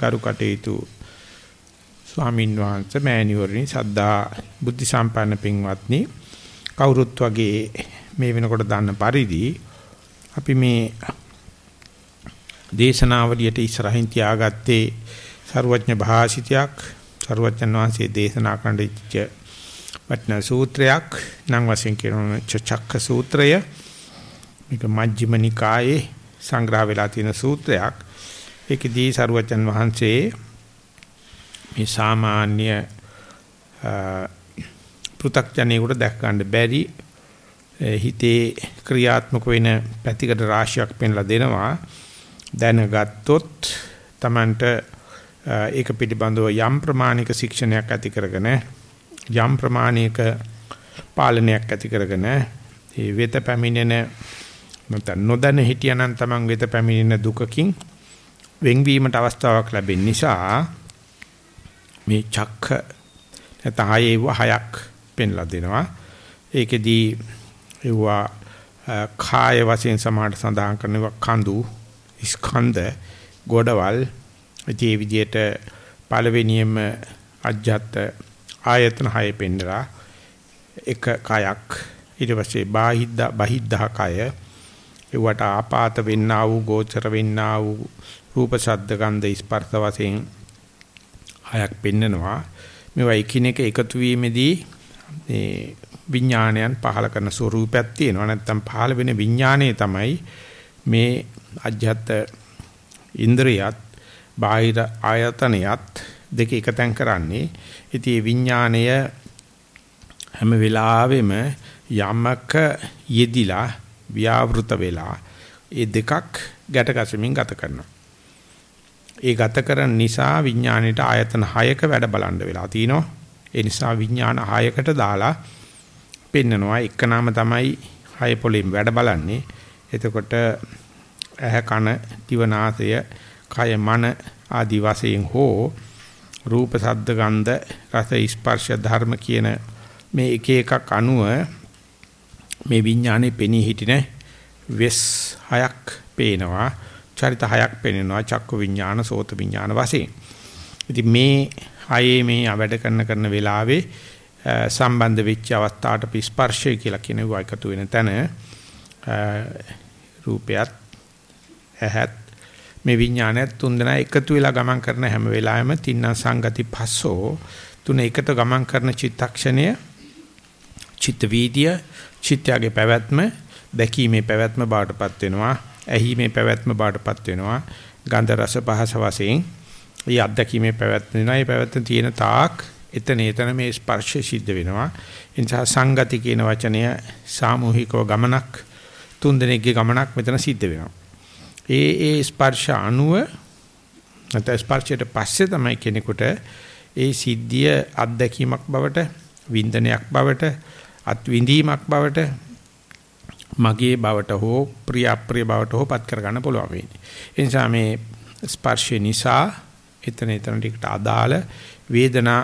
ගරු කටයුතු ස්වාමින් වහන්සේ මෑණිවරණි සද්ධා බුද්ධ සම්පන්න පින්වත්නි කවුරුත් වගේ මේ වෙනකොට දන්න පරිදි අපි මේ දේශනාවලියට ඉස්සරහින් තියාගත්තේ ਸਰුවඥ භාසිතයක් ਸਰුවඥ වහන්සේ දේශනා කරන්න ඉච්ච වටන සූත්‍රයක් නම් වශයෙන් කියනවා චක්ක සූත්‍රය. මේක මජ්ක්‍ධිම නිකායේ සංග්‍රහ වෙලා තියෙන සූත්‍රයක්. ඒකදී සරුවචන් වහන්සේ මේ සාමාන්‍ය පෘ탁ජනේකට දැක් ගන්න බැරි හිතේ ක්‍රියාත්මක වෙන පැතිකඩ රාශියක් පෙන්ලා දෙනවා. දැනගත්තොත් Tamanට ඒක පිළිබඳව යම් ප්‍රමාණික ශික්ෂණයක් ඇති කරගෙන යම් ප්‍රමාණික පාලනයක් ඇති කරගෙන ඒ වෙත පැමිණෙන නැත්නම් නොදැන හිටියනම් Taman වෙත පැමිණෙන දුකකින් වෙන්වීමට අවස්ථාවක් ලැබෙන නිසා මේ චක්ක නැත්නම් හයේව හයක් පෙන්ලා දෙනවා. ඒකෙදී ඒවා කාය වශයෙන් සමාහට සඳහන් කරනවා කඳු ස්කන්ධ ගොඩවල්. ඉතින් මේ විදිහට පළවෙනියෙම අජ්ජත් ආයතන හය පෙන්නලා එක කයක්. ඊට පස්සේ බාහිද්දා බහිද්දා කය. ඒවට ආපාත වෙන්නා වූ ගෝචර වෙන්නා වූ රූප ශබ්ද ගන්ධ ස්පර්ශ වශයෙන් හයක් පෙන්නනවා. මේවා එකිනෙක එකතු වීමේදී මේ විඥානයන් පහල කරන ස්වરૂපයක් තියෙනවා. නැත්නම් පහල වෙන විඥානයේ තමයි මේ අජ්ජත් ඉන්ද්‍රියත් බාහිර ආයතනයත් දෙක එකතෙන් කරන්නේ. ඉතින් මේ විඥාණය හැම වෙලාවෙම යමක යෙදිලා ව්‍යාවෘත වෙලා ඒ දෙකක් ගැට ගැසෙමින් ගත කරනවා. ඒ ගත කරන නිසා විඥාණයට ආයතන 6ක වැඩ බලන්න වෙලා තිනවා. ඒ නිසා විඥාන 6කට දාලා පෙන්නනවා. එක නාම තමයි හය පොලින් වැඩ බලන්නේ. එතකොට ඇහ කන දිවනාසය කය මන ආදි වශයෙන් හෝ රූප ශබ්ද ගන්ධ රස ස්පර්ශ ධර්ම කියන මේ එක එකක් අනුව මේ විඥානේ පෙනී හිටින වෙස් හයක් පේනවා. චරිත හයක් පේනවා චක්කු විඥාන සෝත විඥාන වශයෙන්. ඉතින් මේ හයේ මේ වැඩ කරන කරන වෙලාවේ සම්බන්ධ වෙච්ච අවස්ථාවට ස්පර්ශය කියලා කියන ඒවා එකතු වෙන තැන රූපයත් ඇහත් මේ විඥානයත් තුන්දෙනා එකතු වෙලා ගමන් කරන හැම වෙලාවෙම තින්න සංගති පස්සෝ තුන එකට ගමන් කරන චිත්තක්ෂණය චිත්ත වීදිය චිත්තයගේ පැවැත්ම දැකීමේ පැවැත්ම බාටපත් වෙනවා ඇහිීමේ පැවැත්ම බාටපත් වෙනවා ගන්ධ රස පහස වශයෙන් මේ අත්දැකීමේ පැවැත්ම වෙනවා මේ පැවැත්ම තියෙන තාක් එතන එතන මේ ස්පර්ශය සිද්ධ වෙනවා. ඒ නිසා සංගති කියන වචනය සාමූහිකව ගමනක් තුන් දෙනෙක්ගේ ගමනක් මෙතන සිද්ධ වෙනවා. ඒ ඒ ස්පර්ශ අණුව නැත්නම් ස්පර්ශයට පස්සේ තමයි කෙනෙකුට ඒ සිද්ධිය අත්දැකීමක් බවට වින්දනයක් බවට අත්විඳීමක් බවට මගේ බවට හෝ ප්‍රිය අප්‍රිය බවට හෝ පත් කරගන්න පුළුවන් වෙන්නේ. ඒ නිසා මේ ස්පර්ශය නිසා එතන එතන ටිකට අදාළ වේදනා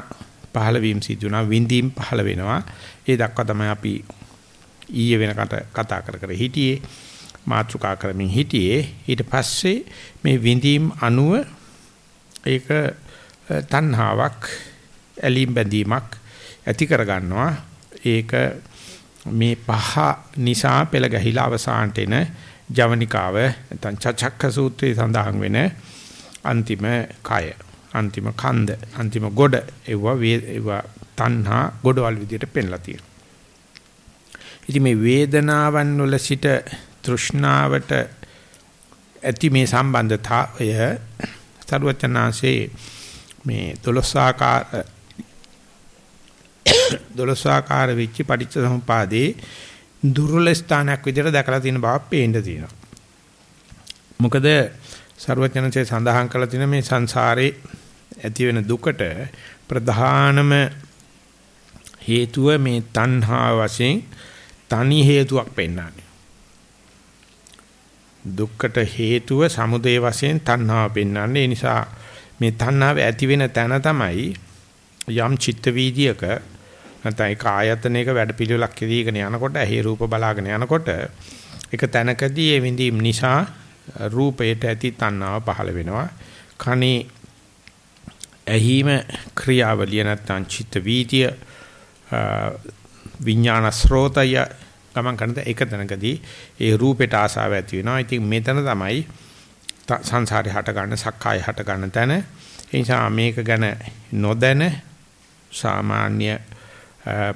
පහළ වීම සිදු වෙනවා විඳීම් පහළ වෙනවා. ඒ දක්වා තමයි අපි ඊයේ වෙනකට කතා කර කර හිටියේ මාත්‍රිකා කරමින් හිටියේ. ඊට පස්සේ මේ විඳීම් අනුව ඒක තණ්හාවක් ඇලීම් බැඳීමක් ඇති කර ගන්නවා ඒක මේ පහ නිසා පෙළ ගැහිලා අවසානට එන ජවනිකාව නැත්නම් චචක්ක සූත්‍රයේ සඳහන් වෙන අන්තිම කය අන්තිම කන්ද අන්තිම ගොඩ එවුවා ඒවා තණ්හා ගොඩවල් විදියට පෙන්ලා තියෙනවා. ඉතින් මේ වේදනාවන් වල සිට තෘෂ්ණාවට ඇති මේ සම්බන්ධතාවය සරුවචනාංශේ මේ දොළොස්සාකාර දොළොස්සාකාර වෙච්ච පටිච්ච සමුපාදේ දුර්වල ස්ථානයක් විදිහට දැකලා තියෙන බව පේන්න තියෙනවා. මොකද සරුවචනසේ සඳහන් කළ තියෙන මේ සංසාරේ ඇති වෙන දුකට ප්‍රධානම හේතුව මේ තණ්හා වශයෙන් තනි හේතුවක් පෙන්වන්නේ. දුක්කට හේතුව සමුදය වශයෙන් තණ්හාව පෙන්වන්නේ. ඒ නිසා මේ තණ්හාව ඇති වෙන තැන තමයි යම් චිත්ත වීදියක නැත්නම් ඒක ආයතනයක වැඩපිළිවෙලක් කෙරීගෙන යනකොට ඇහි රූප බලාගෙන යනකොට එක තැනකදී ඒ විඳීම් නිසා රූපයට ඇති තණ්හාව පහළ වෙනවා. කනේ ඇහිම ක්‍රියාවලිය නැත්නම් චිත්ත වීතිය විඥාන ස්රෝතය ගමන් කරන එක තැනකදී ඒ රූපෙට ආසාව ඇති වෙනවා. ඉතින් මෙතන තමයි සංසාරේ හට ගන්න සක්කාය හට ගන්න තැන. ඒ නිසා මේක ගැන නොදැන සාමාන්‍ය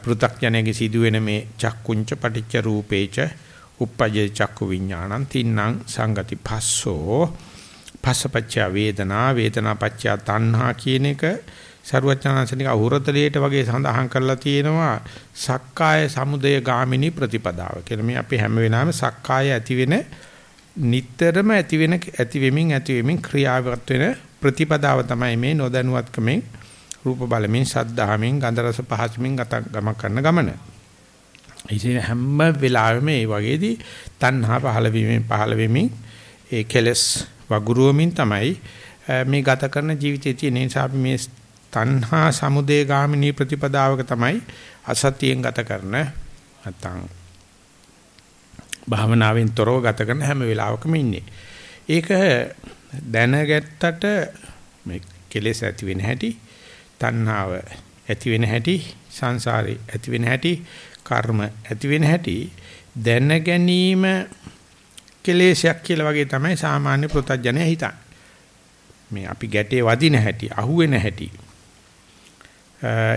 පෘථග්ජනයේ සිදුවෙන මේ චක්කුංච පටිච්ච රූපේච uppajja චක්කු විඥානං තින්නම් සංගති පස්සෝ පස්සපච්ච වේදනා වේදනා පච්ච තණ්හා කියන එක ਸਰුවචනාංශනික අහුරතලියට වගේ සඳහන් කරලා තියෙනවා සක්කාය සමුදය ගාමිනී ප්‍රතිපදාව කියලා. මේ අපි හැම වෙලාවෙම සක්කාය ඇති වෙන නිටතරම ඇති වෙන ඇති වෙමින් ඇති වෙමින් ක්‍රියාවත් වෙන ප්‍රතිපදාව තමයි මේ නොදැනුවත්කමෙන් රූප බලමින් සද්ධාමින් ගන්ධ රස පහසමින් ගම කරන ගමන. ඉතින් හැම වෙලාවෙම මේ වගේදී තණ්හා පහළ වීමෙන් පහළ වෙමින් ඒ කෙලස් වගුරුවමින් තමයි මේ ගත කරන ජීවිතයේ තියෙන නිසා අපි මේ තණ්හා සමුදය ගාමිනී ප්‍රතිපදාවක තමයි අසතියෙන් ගත කරන නැත්තම් භාවනාවෙන් තොරව ගත කරන හැම වෙලාවකම ඉන්නේ. ඒක දැනගත්තට මේ කෙලෙස් ඇති වෙන හැටි, තණ්හාව ඇති වෙන හැටි, සංසාරේ ඇති වෙන හැටි, කර්ම ඇති වෙන හැටි දැන ගැනීම කෙලෙසයක් කියලා වගේ තමයි සාමාන්‍ය ප්‍රත්‍යඥය හිතන්නේ. මේ අපි ගැටේ වදින හැටි, අහුවෙන හැටි,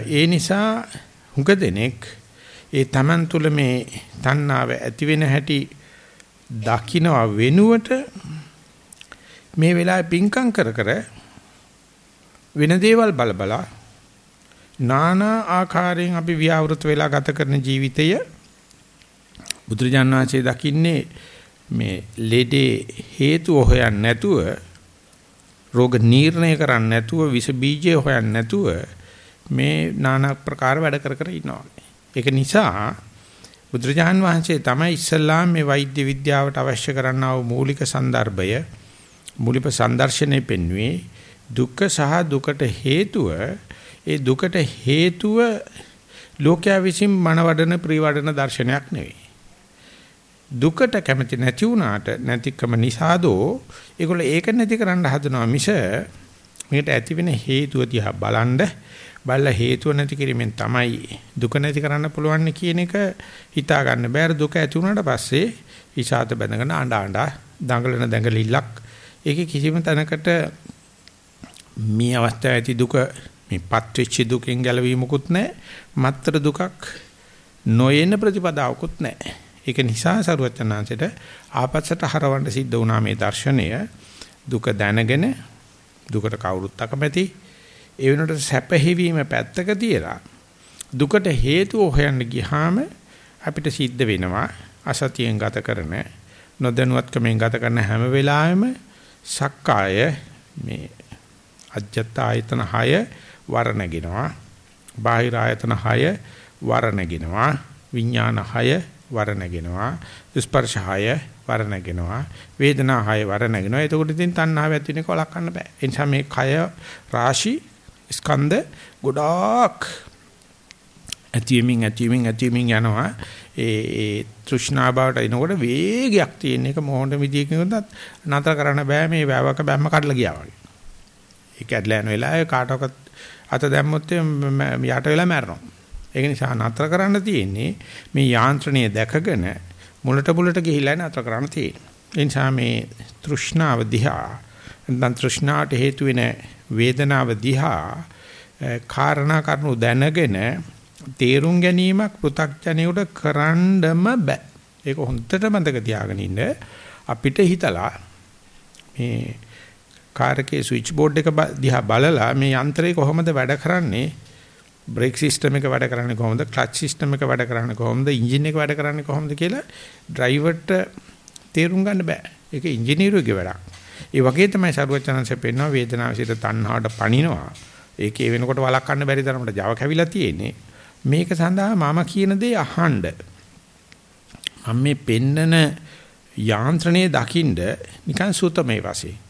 ඒ නිසා හුඟ දෙනෙක් ඒ Taman තුල මේ තණ්හාව ඇති වෙන හැටි දකින්න වෙනුවට මේ වෙලාවේ පිංකම් කර කර වෙන දේවල් බලබලා নানা ආකාරයෙන් අපි ව්‍යවෘත වෙලා ගත කරන ජීවිතය බුදුරජාණන් වහන්සේ දකින්නේ මේ ලෙඩේ හේතුව හොයන්නේ නැතුව රෝග නිర్ణය කරන්නේ නැතුව විස බීජය හොයන්නේ නැතුව මේ নানা ප්‍රකාර වැඩ කර කර ඉන්නවා. ඒක නිසා බුදුරජාන් වහන්සේ තමයි ඉස්සල්ලා මේ වෛද්‍ය විද්‍යාවට අවශ්‍ය කරන්නා වූ මූලික સંદર્ભය මූලික සම්දර්ශනය පෙන්වුවේ දුක්ඛ සහ දුකට හේතුව ඒ දුකට හේතුව ලෝකයා විසින් මනවඩන ප්‍රිවඩන දර්ශනයක් නෙවෙයි. දුකට කැමති නැති වුණාට නැතිකම නිසාදෝ ඒගොල්ලෝ ඒක නැති කරන්න හදනවා මිස මේකට ඇති වෙන හේතුව දිහා බලන්න බලලා හේතුව නැති කිරීමෙන් තමයි දුක නැති කරන්න පුළුවන් කියන එක හිතා ගන්න බෑ. දුක ඇති වුණාට පස්සේ ඉසాత බැඳගෙන ආඬ ආඬ දඟලන දඟලිල්ලක් ඒකේ කිසිම තැනකට මේ අවස්ථාවේ ඇති දුක මේපත් වෙච්ච දුකෙන් ගැලවීමකුත් නැහැ. මත්තර දුකක් නොයන ප්‍රතිපදාවකුත් නැහැ. ඒක නිසා සරුවචනාංශයට ආපස්සට හරවන්න සිද්ධ වුණා මේ දර්ශනය දුක දැනගෙන දුකට කවුරුත් අකමැති ඒ වෙනකොට සැපහිවීම පැත්තක තියලා දුකට හේතුව හොයන්න ගියාම අපිට සිද්ධ වෙනවා අසතියෙන් ගත කරන නොදැනුවත්කමෙන් ගත කරන හැම වෙලාවෙම සක්කාය මේ අජත්ත ආයතන 6 වරණගෙනවා බාහිර ආයතන 6 වරණගෙනවා විඥාන 6 වරණගෙනවා ස්පර්ශ 6 වරණගෙනවා වේදනා 6 වරණගෙනවා එතකොට ඉතින් තණ්හාව ඇති වෙනක වළක්වන්න බෑ. ඒ නිසා මේ කය රාශි ස්කන්ධ ගොඩාක් ඇතිවීමින් ඇතිවීමින් ඇතිවීමින් යනවා. ඒ ඒ තෘෂ්ණා බවට එනකොට වේගයක් තියෙන එක මොහොත විදියකින්වත් නතර කරන්න බෑ. මේ වැවක බැම්ම කඩලා ගියා වගේ. ඒක ඇදලා යන වෙලාවේ කාටවත් අත දැම්මොත් යට වෙලා මැරෙනවා. ඒක නිසා නතර කරන්න තියෙන්නේ මේ යාන්ත්‍රණය දැකගෙන මුලට මුලට ගිහිලා නතර කරන්න තියෙන්නේ. ඒ නිසා මේ තෘෂ්ණාව දිහා නැත්නම් තෘෂ්ණාට හේතු වෙන වේදනාව දිහා කාරණා කරුණු දැනගෙන තේරුම් ගැනීමක් පෘ탁ජනියට කරන්නම බෑ. ඒක හොඳට මතක තියාගෙන ඉන්න අපිට හිතලා මේ කාර්කේ ස්විච් බෝඩ් එක දිහා බලලා මේ යන්ත්‍රය කොහොමද වැඩ කරන්නේ බ්‍රේක් සිස්ටම් එක වැඩ කරන්නේ කොහොමද ක්ලච් සිස්ටම් එක වැඩ කරන්නේ කොහොමද එන්ජින් එක වැඩ කරන්නේ කොහොමද කියලා ඩ්‍රයිවර්ට තේරුම් ගන්න බෑ. ඒක ඉංජිනේරුවෙගේ වැඩක්. ඒ වගේ තමයි සරුවචනanse පෙන්වන වේදනාව සිට තණ්හාවට පණිනවා. ඒකේ වෙනකොට වළක්වන්න බැරි තරමට Java කැවිලා තියෙන්නේ. මේක සඳහා මම කියන දේ අහන්න. මම මේ පෙන්නන යාන්ත්‍රණයේ දකින්ද නිකන් සූතමේ වශයෙන්.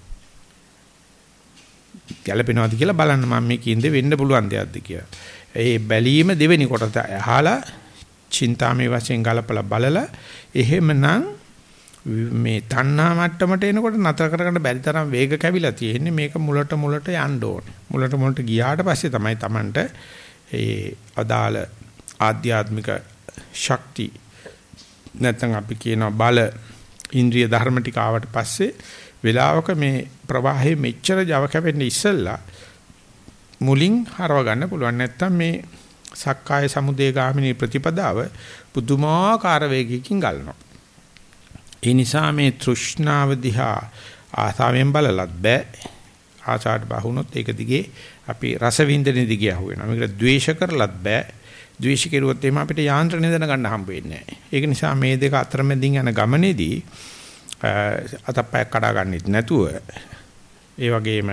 ගැළපෙනවද කියලා බලන්න මම මේ කියන දේ වෙන්න පුළුවන් දෙයක්ද කියලා. ඒ බැලීම දෙවෙනි කොටස අහලා චින්තාමේ වශයෙන් ගලපලා බලලා එහෙමනම් මේ තණ්හා මට්ටමට එනකොට නතර කරගන්න බැරි තරම් වේග කැවිලා තියෙන්නේ මේක මුලට මුලට යන්න ඕනේ මුලට මුලට ගියාට පස්සේ තමයි Tamanට ඒ අදාළ ආධ්‍යාත්මික ශක්ති නැත්නම් අපි කියනවා බල ඉන්ද්‍රිය ධර්ම ටික ආවට පස්සේ වෙලාවක මේ ප්‍රවාහයේ මෙච්චර Java කැපෙන්නේ ඉස්සෙල්ලා මුලින් හරව ගන්න පුළුවන් නැත්නම් මේ සක්කාය සමුදේ ගාමිනී ප්‍රතිපදාව පුදුමාකාර වේගයකින් ගලනවා. ඒ නිසා මේ තෘෂ්ණාව දිහා ආසාවෙන් බලලත් බෑ. ආසාවට බහුනොත් ඒක දිගේ අපි රස වින්දනේ දිගේ අහු වෙනවා. මේකට ද්වේෂ කරලත් බෑ. ද්වේෂ කෙරුවොත් එහෙම අපිට යාන්ත්‍රණය දැනගන්න හම්බ වෙන්නේ නැහැ. ඒක නිසා මේ දෙක අතරමැදින් යන ගමනේදී අතප්පයක් කඩා ගන්නෙත් නැතුව ඒ වගේම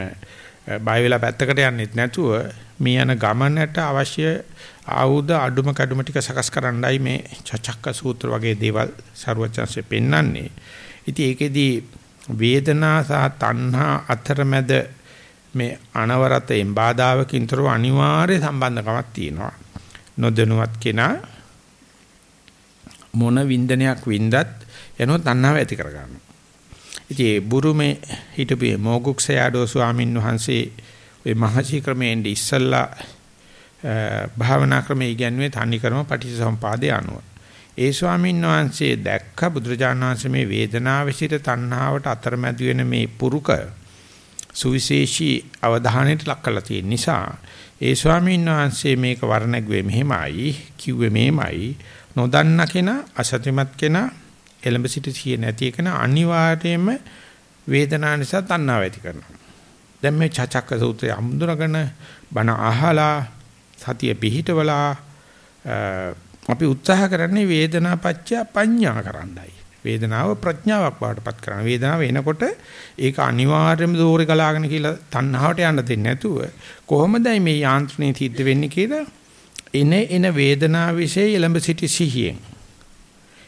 බය වෙලා පැත්තකට යන්නෙත් නැතුව මේ යන ගමනට අවශ්‍ය ආයුධ අඩුම කඩුම ටික සකස් කරන්නයි මේ චචක්ක සූත්‍ර වගේ දේවල් ਸਰවචන්සේ පෙන්වන්නේ. ඉතින් ඒකෙදී වේදනා සහ තණ්හා අතරමැද මේ අනවරතෙන් බාධාවකින් තොරව අනිවාර්ය සම්බන්ධකමක් තියෙනවා. නොදැනුවත් කෙනා මොන වින්දනයක් වින්දත් යනෝ තණ්හාව ඇති කරගන්නවා. ඉතින් බුරුමේ හිටපු මොගුක්සයාඩෝ ස්වාමින් වහන්සේ ওই මහසි ක්‍රමයෙන් ඉස්සල්ලා භාවනා ක්‍රමයේ ඉගැන්වුවේ තනිකරම පටිච්චසමුපාදේ අනුව. ඒ ස්වාමීන් වහන්සේ දැක්ක බුදුරජාණන් වහන්සේ මේ වේදනාව සිට තණ්හාවට අතරමැද වෙන මේ පුරුක සුවිශේෂී අවධානයට ලක් කරලා තියෙන නිසා ඒ ස්වාමීන් වහන්සේ මේක වර්ණගුවේ මෙහෙමයි කිව්වේ මෙහෙමයි නොදන්න කෙනා අසත්‍යමත් කෙනා එලඹ සිට සිය නැති කෙනා අනිවාර්යයෙන්ම වේදනාව නිසා තණ්හාව ඇති කරනවා. දැන් මේ චචක්ක සූත්‍රය අමුදුරගෙන බණ අහලා සතිය පිහිටවලා අපි උත්සාහ කරන්නේ වේදනාපච්චය පඤ්ඤා කරන්නයි. වේදනාව ප්‍රඥාවක් බවටපත් කරන වේදනාව එනකොට ඒක අනිවාර්යයෙන්ම දෝරේ ගලාගෙන කියලා තණ්හාවට යන්න දෙන්නේ නැතුව කොහොමදයි මේ යාන්ත්‍රණය සිද්ධ වෙන්නේ කියලා එන එන වේදනාව વિશે එළඹ සිටි සිහියෙන්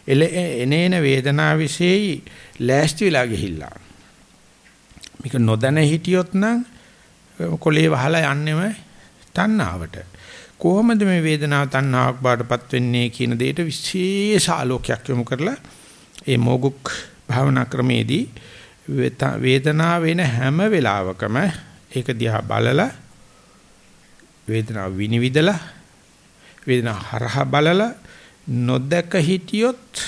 එන එන වේදනාව વિશે ලෑස්ති වෙලා ගිහිල්ලා. මේක නොදැන හිටියොත් නම් කොලේ වහලා යන්නෙම තණ්හාවට. කොහොමද මේ වේදනාව තණ්හාවක් බාටපත් වෙන්නේ කියන දෙයට විශේෂ ආලෝකයක් යොමු කරලා ඒ මොගුක් භාවනා ක්‍රමේදී වේදනාව වෙන හැම වෙලාවකම ඒක දිහා බලලා වේදනාව විනිවිදලා වේදනාව හරහා බලලා නොදක හිටියොත්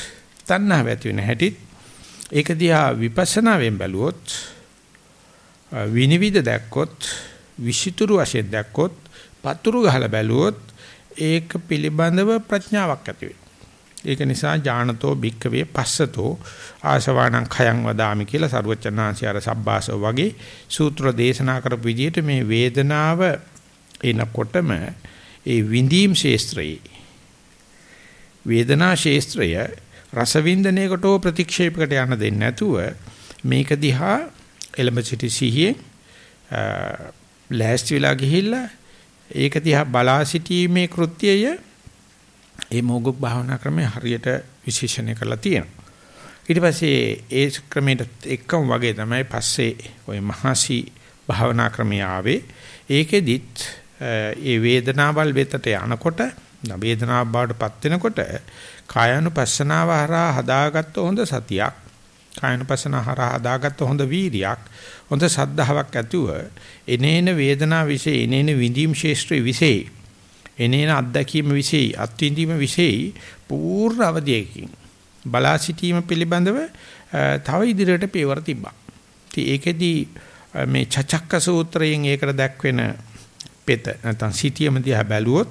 තණ්හාව ඇති වෙන හැටිත් ඒක දිහා විපස්සනාවෙන් බැලුවොත් විනිවිද දැක්කොත් විසිතුරු වශයෙන් දැක්කොත් පතුරු ගහලා බැලුවොත් ඒක පිළිබඳව ප්‍රඥාවක් ඇති වෙනවා ඒක නිසා ඥානතෝ භික්කවේ පස්සතෝ ආශවාණං khයං වදාමි කියලා සරුවචනාංශය අර සබ්බාසව වගේ සූත්‍ර දේශනා කරපු විදිහට මේ වේදනාව එනකොටම ඒ විඳීම් ශේස්ත්‍රයේ වේදනා ශේස්ත්‍රය රසවින්දනයකට ප්‍රතික්ෂේපකට යන්න දෙන්නේ නැතුව මේක දිහා එලඹ සිටි සිහියේ ලෑස්ති වෙලා ගිහිල්ලා ඒක දිහා බලා සිටීමේ කෘත්‍යය ඒ මොග්ගක් භාවනා ක්‍රමය හරියට විශේෂණය කරලා තියෙනවා. ඊට පස්සේ ඒ ක්‍රමයට එක්කම වගේ තමයි පස්සේ ওই මහසි භාවනා ක්‍රමය ආවේ. ඒකෙදිත් ඒ වේදනාවල් වෙතට යනකොට වේදනාව බාටපත් වෙනකොට කායानुපස්සනාව හරහා හදාගත්ත හොඳ සතියක් කායानुපස්සනාව හරහා හදාගත්ත හොඳ වීරියක් හොඳ සද්ධාාවක් ඇතුව එනේන වේදනාව વિશે එනේන විඳීම් ශේෂ්ත්‍රය વિશે එනේන අත්දැකීම વિશે අත්විඳීම વિશે පූර්ණ අවධියකින් බලා සිටීම පිළිබඳව තව ඉදිරියට පියවර තිබ්බා. ඉතින් ඒකෙදි මේ චචක්ක සූත්‍රයෙන් ඒකට දැක්වෙන පෙත නැත්නම් සිටියම දිහා බැලුවොත්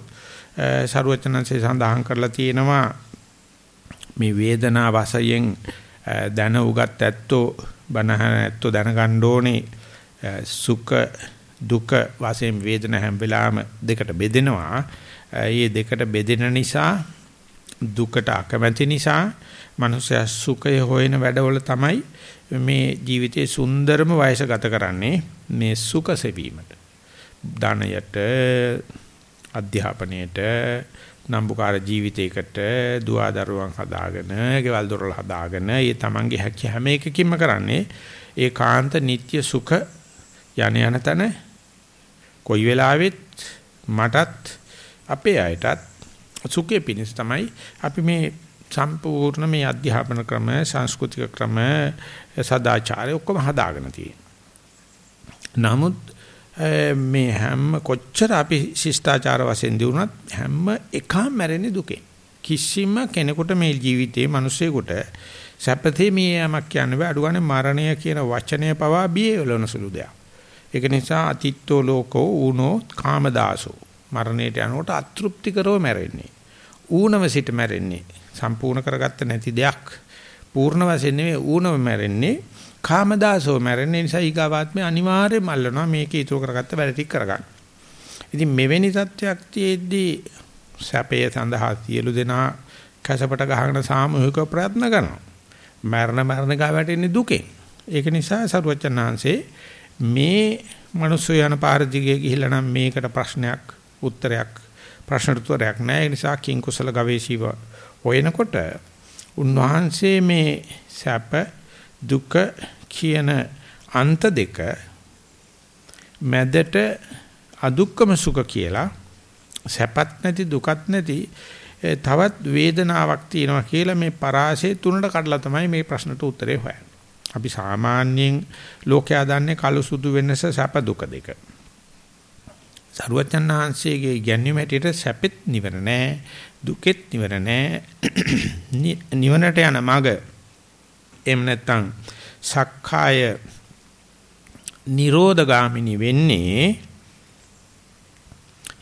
ਸਰවචනන්සේ සඳහන් කරලා තියෙනවා මේ වේදනා වශයෙන් දැන උගත් ඇත්තෝ බනහන ඇත්තෝ දැනගන්න ඕනේ සුඛ දුක වශයෙන් වේදන හැම වෙලාවෙම දෙකට බෙදෙනවා. ඒ දෙකට බෙදෙන නිසා දුකට අකමැති නිසා මනුස්සයා සුඛය හොයන වැඩවල තමයි මේ ජීවිතයේ සුන්දරම වයස ගත කරන්නේ මේ සුඛ සෙවීමට. ධනයට අධ්‍යාපනයට නම්බුකාර ජීවිතයකට දුවදරුවන් හදාගෙන, ගෙවල් දොරල හදාගෙන, ඒ තමන්ගේ හැකිය හැම එකකින්ම කරන්නේ ඒකාන්ත නিত্য සුඛ යන යන තන කොයි වෙලාවෙත් මටත් අපේ අයටත් සුඛය පිණිස තමයි අපි මේ සම්පූර්ණ මේ අධ්‍යාපන ක්‍රම සංස්කෘතික ක්‍රම සදාචාරය ඔක්කොම හදාගෙන තියෙන්නේ. නමුත් මේ හැම කොච්චර අපි ශිෂ්ටාචාර වශයෙන් දිනුනත් හැම එකම මැරෙන්නේ දුකෙන්. කිසිම කෙනෙකුට මේ ජීවිතේ මිනිස්සෙකුට සැපතේ මේ යමක් කියන්න බෑ. අඩුගානේ මරණය කියන වචනය පවා බියවලන සුළු දෙයක්. ඒක නිසා අතිත්තෝ ලෝකෝ ඌනෝ කාමදාසෝ. මරණයට යනකොට අතෘප්තිකරව මැරෙන්නේ. ඌනම සිට මැරෙන්නේ. සම්පූර්ණ කරගත්ත නැති දෙයක්. පූර්ණ වශයෙන් නෙවෙයි ඌනම මැරෙන්නේ. කාමදාසෝ මැරෙන නිසා ඊගාවාත්මේ අනිවාර්යයෙන්ම අල්ලනවා මේක ඉතුරු කරගත්ත වැඩ ටික කරගන්න. ඉතින් මෙවැනි තත්ත්වයක් තියේදී සැපේ සඳහා සියලු දෙනා කැසපට ගහගෙන සාමූහික ප්‍රයත්න කරනවා. මරණ මරණ ගා වැටෙන්නේ දුකෙන්. ඒක නිසා සරුවචනාංශේ මේ මිනිස්සු යන පාර දිගේ ගිහිල්ලා නම් මේකට ප්‍රශ්නයක් උත්තරයක් ප්‍රශ්න උත්තරයක් නැහැ. ඒ නිසා කිං කුසල ගවේෂීව හොයනකොට උන්වහන්සේ මේ සැප දුක කියන අන්ත දෙක මැදට අදුක්කම සුඛ කියලා සැපත් නැති දුකත් නැති තවත් වේදනාවක් තියෙනවා කියලා මේ පරාසය තුනට කඩලා තමයි මේ ප්‍රශ්නට උත්තරේ හොයන්නේ. අපි සාමාන්‍යයෙන් ලෝකයා දන්නේ කළු සුදු වෙනස සැප දුක දෙක. සරුවචන් වහන්සේගේ ඉගැන්වීම හැටියට සැපෙත් නිවර නෑ දුකෙත් නිවර නෑ නිවනට යන මඟ එහෙම නැත්නම් සක්කාය නිරෝධගාමිනී වෙන්නේ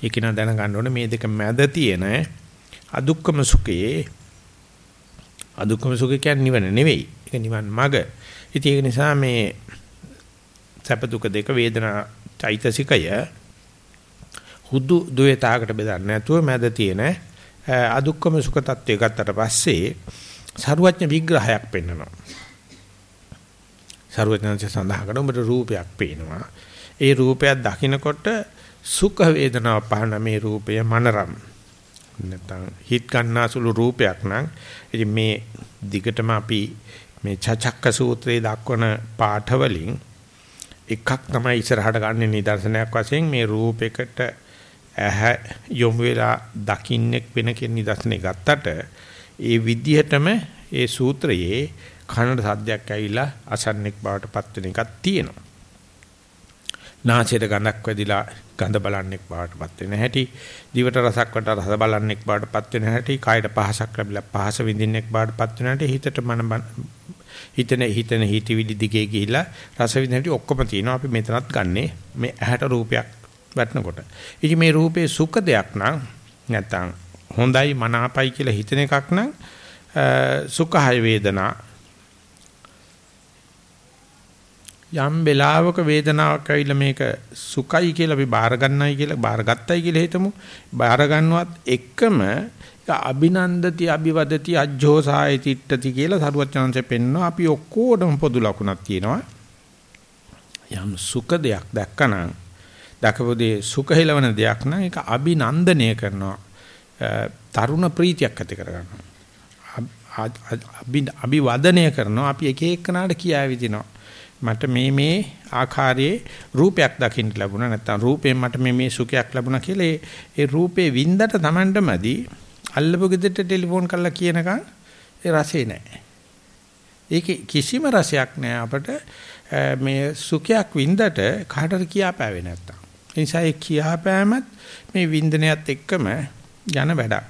ඒක න දැනගන්න ඕනේ මේ දෙක මැද තියෙන අදුක්කම සුඛයේ අදුක්කම සුඛය කියන්නේ නිවන නෙවෙයි. ඒක නිවන් මඟ. ඉතින් ඒක නිසා මේ සැප දුක දෙක වේදනා චෛතසිකය හුදු ද්වේතාවකට බෙදන්න නැතුව මැද තියෙන අදුක්කම සුඛ තත්ත්වය ගත්තට පස්සේ සරුවඥ විග්‍රහයක් පෙන්වනවා. සරුවඥාන්සේ සඳහන් කරන උඹට රූපයක් පේනවා. ඒ රූපයක් දකිනකොට සුඛ වේදනාව පහන මේ රූපය මනරම්. නැත්නම් හිත ගන්නාසුළු රූපයක් නම් ඉතින් මේ දිගටම අපි මේ චචක්ක සූත්‍රයේ දක්වන පාඨ වලින් එකක් තමයි ඉස්සරහට ගන්න නිදර්ශනයක් වශයෙන් මේ රූපයකට ඇහැ යොමු වෙලා දකින්නෙක් වෙන කියන නිදර්ශනේ ගත්තට ඒ විදිහටම ඒ සූත්‍රයේ කනට සද්දයක් ඇවිල්ලා අසන්නෙක් බවට පත් වෙන එකක් තියෙනවා. නාසයට ගඳක් වැදිලා ගඳ බලන්නෙක් බවට පත් වෙන හැටි, දිවට රසක් වට රස බලන්නෙක් බවට පත් වෙන හැටි, කායට පහසක් ලැබිලා පහස විඳින්නෙක් බවට පත් වෙන හැටි, හිතට මන හිතන හිතන හිතවිලි දිගේ ගිහිලා රස විඳින හැටි ඔක්කොම තියෙනවා. අපි මෙතනත් ගන්නෙ මේ ඇහැට රූපයක් වටනකොට. ඉතින් මේ රූපේ සුඛ දෙයක් නම් නැත්තම් හොඳයි මනාපයි කියලා හිතන එකක් නම් සුඛය වේදනා. යම් වෙලාවක වේදනාවක් ඇවිල්ලා මේක සුඛයි කියලා අපි බාර ගන්නයි කියලා බාරගත්තයි කියලා හිතමු. බාර ගන්නවත් එක්කම අභිනන්දති අභිවදති අජ්ජෝසාය තිට්ඨති කියලා සරුවචනංශයෙන් පෙන්වනවා. අපි ඔක්කොටම පොදු ලකුණක් තියෙනවා. යම් සුඛ දෙයක් දැක්කනම් දකපොදී සුඛ හිලවන දෙයක් නම් ඒක අභිනන්දනය කරනවා. තරුණ ප්‍රීතියක් ඇති කරගන්නවා. අභිවදනය කරනවා. අපි එක එකනාට කියා විදිනවා. මට මේ මේ ආකාරයේ රූපයක් දකින්න ලැබුණා. නැත්නම් රූපයෙන් මට මේ මේ සුඛයක් ලැබුණා කියලා ඒ ඒ රූපේ වින්දට Tamanටමදි අල්ලපු ගෙදරට ටෙලිෆෝන් කරලා කියනකම් ඒ රසේ නැහැ. ඒකේ කිසිම රසයක් නැහැ අපට. මේ සුඛයක් වින්දට කාටද කියාපෑවේ නැත්තම්. ඒ නිසා ඒ කියාපෑමත් මේ වින්දනයත් එක්කම යන වැඩක්.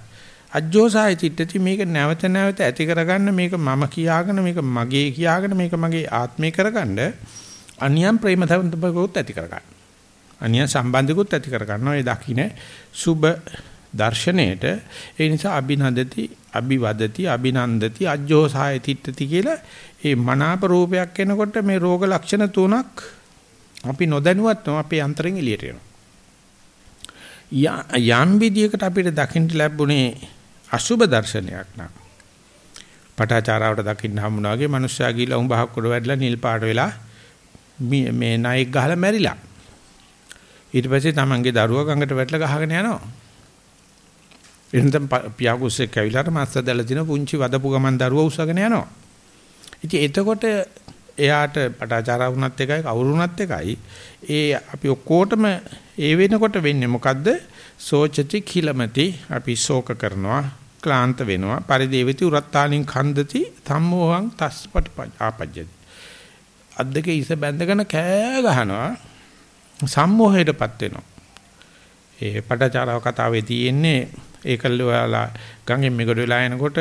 අජ්ජෝසාය චිත්තති මේක නැවත නැවත ඇති කරගන්න මේක මම කියාගෙන මේක මගේ කියාගෙන මේක මගේ ආත්මේ කරගන්න අනියම් ප්‍රේම තවන්තපකොත් ඇති කරගන්න. අනියම් සම්බන්ධිකුත් ඇති කරගන්න ඔය දකින්න සුබ දර්ශනයේට ඒ නිසා අභිනන්දති අභිවදති අභිනන්දති අජ්ජෝසාය චිත්තති කියලා ඒ මනාප රූපයක් එනකොට මේ රෝග ලක්ෂණ තුනක් අපි නොදැනුවත්වම අපේ අන්තරින් එළියට එනවා. යම් විදියකට අපිට දකින්න ලැබුණේ අසුබ දර්ශනයක් නම්. පටාචාරාවට දකින්න හම්බුනා වගේ මිනිස්සයා ගිහිල්ලා උඹහක් උඩ වැටලා නිල් පාට වෙලා මේ නයික් ගහලා මැරිලා. ඊට පස්සේ තමන්ගේ දරුවා ගඟට වැටලා ගහගෙන යනවා. එනතම් පියාකුස්සේ කැවිලාට මාස්තර දැල්ලා දින පුංචි වදපු ගමන් දරුවා උස්සගෙන යනවා. ඉතින් එතකොට එයාට පටාචාරා වුණත් එකයි කවුරු වුණත් එකයි. ඒ අපි ඔක්කොටම ඒ වෙනකොට වෙන්නේ මොකද්ද? සෝචති කිලමති අපි ශෝක කරනවා ක්ලාන්ත වෙනවා. පරිදේවති උරත්තාලින් කන්දති ධම්මෝහං තස්පට ආපජ්ජති. අද්දක ඉස බැඳගෙන කෑ ගහනවා සම්මෝහයටපත් වෙනවා. ඒ පටචාරව කතාවේ තියෙන්නේ ඒකල්ල ඔයාලා ගඟෙන් මෙගොඩ වෙලා එනකොට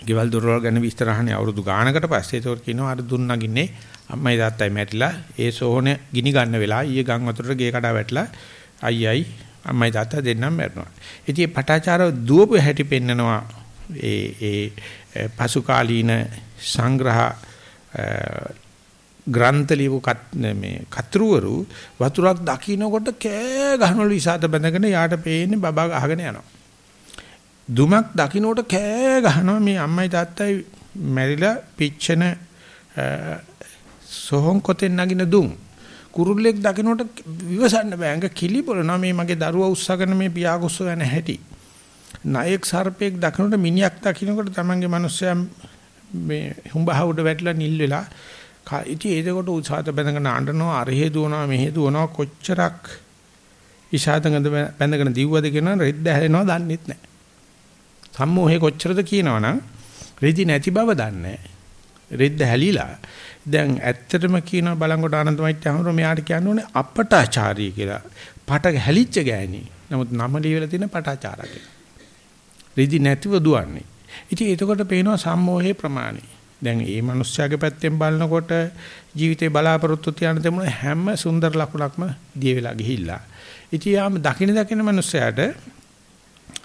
ගෙවල් දොරවල් ගැන විස්තර අහන්නේ අවුරුදු ගානකට පස්සේ ඒතකොට කියනවා අර දුන්න නගින්නේ අම්මයි තාත්තයි මැරිලා ඒ සෝහනේ ගිනි ගන්න වෙලා ඊයේ ගම් වතුරට ගේ කඩා වැටලා අයියයි අම්මයි තාත්තා දෙන්නම මැරෙනවා. ඉතින් මේ පටාචාරව දුවපු හැටි පෙන්නනවා ඒ ඒ පසු කාලීන සංග්‍රහ ග්‍රන්ථ ලියපු මේ කතරුවරු වතුරක් දකින්නකොට කෑ ගහනවලු ඉසాత බැඳගෙන යාට පේන්නේ බබා ගහගෙන යනවා. දුමක් දකින්නකොට කෑ ගහනවා මේ අම්මයි තාත්තයි මැරිලා පිච්චෙන සොහොන් කොතෙන් නගින දුම්. කුරුල්ලෙක් දකින්නකොට විවසන්න බෑ. අඟ කිලි බලනවා මේ මගේ දරුවා උස්සගෙන මේ පියාගොස්ස යන හැටි. නායක සර්පෙක් දකින්නකොට මිනිහක් දකින්නකොට තමන්ගේ මිනිස්සයා මේ හුඹහ උඩ වැටලා නිල් වෙලා ඉතින් ඒකකොට උසාත බැඳගෙන අඬනවා අරහෙ දුවනවා මෙහෙ දුවනවා කොච්චරක් ඉෂාතඟද බැඳගෙන දිව්වද කියනවා රෙද්ද හැලෙනවා දන්නෙත් නැහැ. සම්මෝහේ කොච්චරද කියනවනම් රෙදි නැති බව දන්නේ රෙද්ද හැලිලා දැන් ඇත්තටම කියන බලංගොඩ ආනන්දමයිත් අහමර මෙයාට කියන්න ඕනේ අපටාචාරී කියලා. පට හැලිච්ච ගෑණි. නමුත් නම ලියවිලා තියෙන පටාචාරා කියලා. රෙදි නැතිව දුවන්නේ. ඉතින් එතකොට පේනවා සම්මෝහයේ ප්‍රමාණය. දැන් මේ මිනිස්යාගේ පැත්තෙන් බලනකොට ජීවිතේ බලාපොරොත්තු තියන දෙමුණ හැම සුන්දර ලකුණක්ම දිය වෙලා ගිහිල්ලා. ඉතින් යාම දකින දකින මිනිස්යාට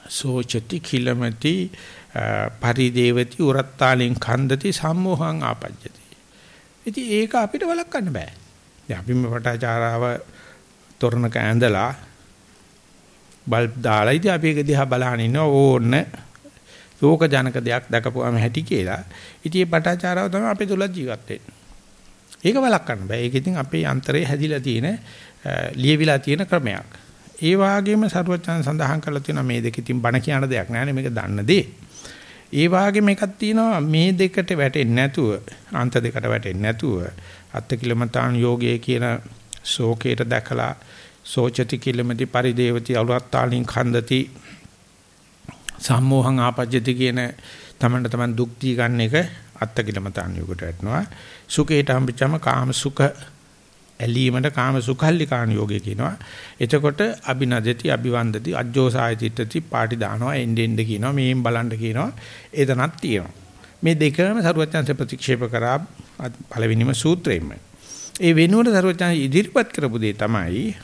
සෝචති කිලමති පරිදේවති උරත්තාලෙන් කන්දති සම්මෝහං ආපජ්ජති. ඉතින් ඒක අපිට වළක්වන්න බෑ. දැන් අපි මේ වටාචාරාව තොරණක ඇඳලා බල්බ් දාලා ඉතින් අපි ඒක දිහා බලහන් ඉන්නවා ඕන්න ශෝක ජනක දෙයක් දැකපුවාම හැටි කියලා. ඉතින් මේ පටාචාරාව තමයි අපේ තුල ජීවත් වෙන්නේ. ඒක වළක්වන්න බෑ. ඒක ඉතින් අපේ අන්තරේ හැදිලා තියෙන ලියවිලා තියෙන ක්‍රමයක්. ඒ වාගේම සරුවචන සඳහන් කරලා තියෙනවා මේ දෙක ඉතින් බණ කියන දෙයක් නෑනේ මේක දන්න දේ. ඒ වාගේම එකක් තියෙනවා මේ දෙකට වැටෙන්නේ නැතුව අන්ත දෙකට වැටෙන්නේ නැතුව අත්තිකිලමතාන් යෝගයේ කියන ශෝකයට දැකලා සෝචති කිලමති පරිදේවති අලුත්තාලින් khndati සම්මෝහං ආපජ්ජති කියන තමන්ට තමන් දුක් දී ගන්න එක අත්තිකිලමතාන් යෝගයට වැටෙනවා සුඛේට හම්බෙච්චම කාම සුඛ ඇලීමට කාම සුඛල්ලිකාණ යෝගය කියනවා. එතකොට අබිනදති අබිවන්දති අජ්ජෝසායතිත්‍ති පාටි දානවා එන්නේ එන්නේ කියනවා මේන් බලන්න කියනවා එතනක් තියෙනවා. මේ දෙකම සරුවචන්ස ප්‍රතික්ෂේප කරා පළවෙනිම සූත්‍රයෙන්ම. ඒ වෙනුවට සරුවචන් ඉදිරිපත් කරපු දේ තමයි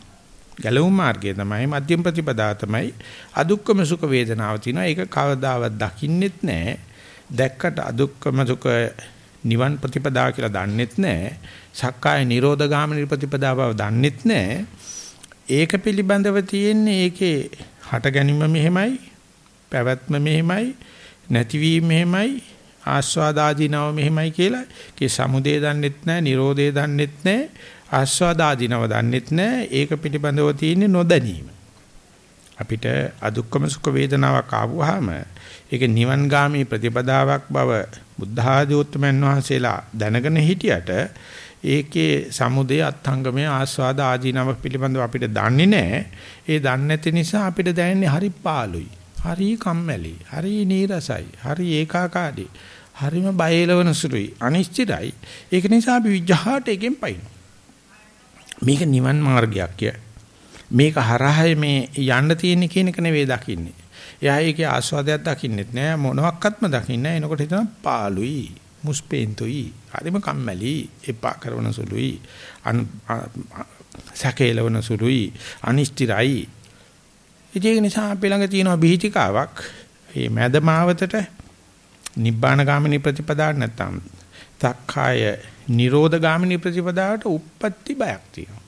ගැලවුම් මාර්ගය තමයි මධ්‍යම ප්‍රතිපදා තමයි අදුක්කම සුඛ වේදනාව තියෙනවා. ඒක කවදාවත් දකින්නෙත් නැහැ. දැක්කට අදුක්කම සුඛ නිවන් ප්‍රතිපදා කියලා දන්නෙත් නැහැ. සක්කාය නිරෝධ ගාමිනී ප්‍රතිපදා බව දන්නෙත් නැහැ. ඒක පිළිබඳව තියෙන්නේ ඒකේ හට ගැනීම මෙහෙමයි, පැවැත්ම මෙහෙමයි, නැතිවීම මෙහෙමයි, ආස්වාදාදීනව මෙහෙමයි කියලා. කේ සමුදේ දන්නෙත් නැහැ, නිරෝධේ දන්නෙත් නැහැ, ආස්වාදාදීනව දන්නෙත් නැහැ. ඒක පිළිබඳව තියෙන්නේ නොදැනීම. අපිට අදුක්කම සුඛ වේදනාවක් ආවොහම ඒක නිවන්ගාමී ප්‍රතිපදාවක් බව බුද්ධ ආදී උත්තරමන් වහන්සේලා දැනගෙන හිටියට ඒකේ සමුදේ අත්ංගමේ ආස්වාද ආදීනව පිළිබඳව අපිට දන්නේ නැහැ. ඒ දන්නේ නැති නිසා අපිට දැනෙන්නේ හරි පාළුයි. හරි කම්මැලි. හරි නීරසයි. හරි ඒකාකාරී. හරිම බයලවන සුළුයි. අනිශ්චිතයි. ඒක නිසා අපි විජහාට එකෙන් පයින්. මේක නිවන් මාර්ගයක් කිය. මේක හරහා මේ යන්න තියෙන කියන එක නෙවෙයි දකින්නේ. එයා ඒකේ ආස්වාදයක් දකින්නෙත් නෑ මොනවත්ක්ත්ම දකින්නේ නෑ. එනකොට හිතන පාළුයි. මුස්පේන්තුයි හරිම කම්මැලි එපා කරන සුළුයි අන් සැකේලවන සුළුයි අනිෂ්ටිරයි ඒක නිසා අපි ළඟ තියෙන බීතිකාවක් මේ මැදමාවතට නිබ්බාන ගාමිනී ප්‍රතිපදාවක් නැත්තම් තක්ඛාය නිරෝධ ගාමිනී ප්‍රතිපදාවට උප්පත්ති බයක් තියෙනවා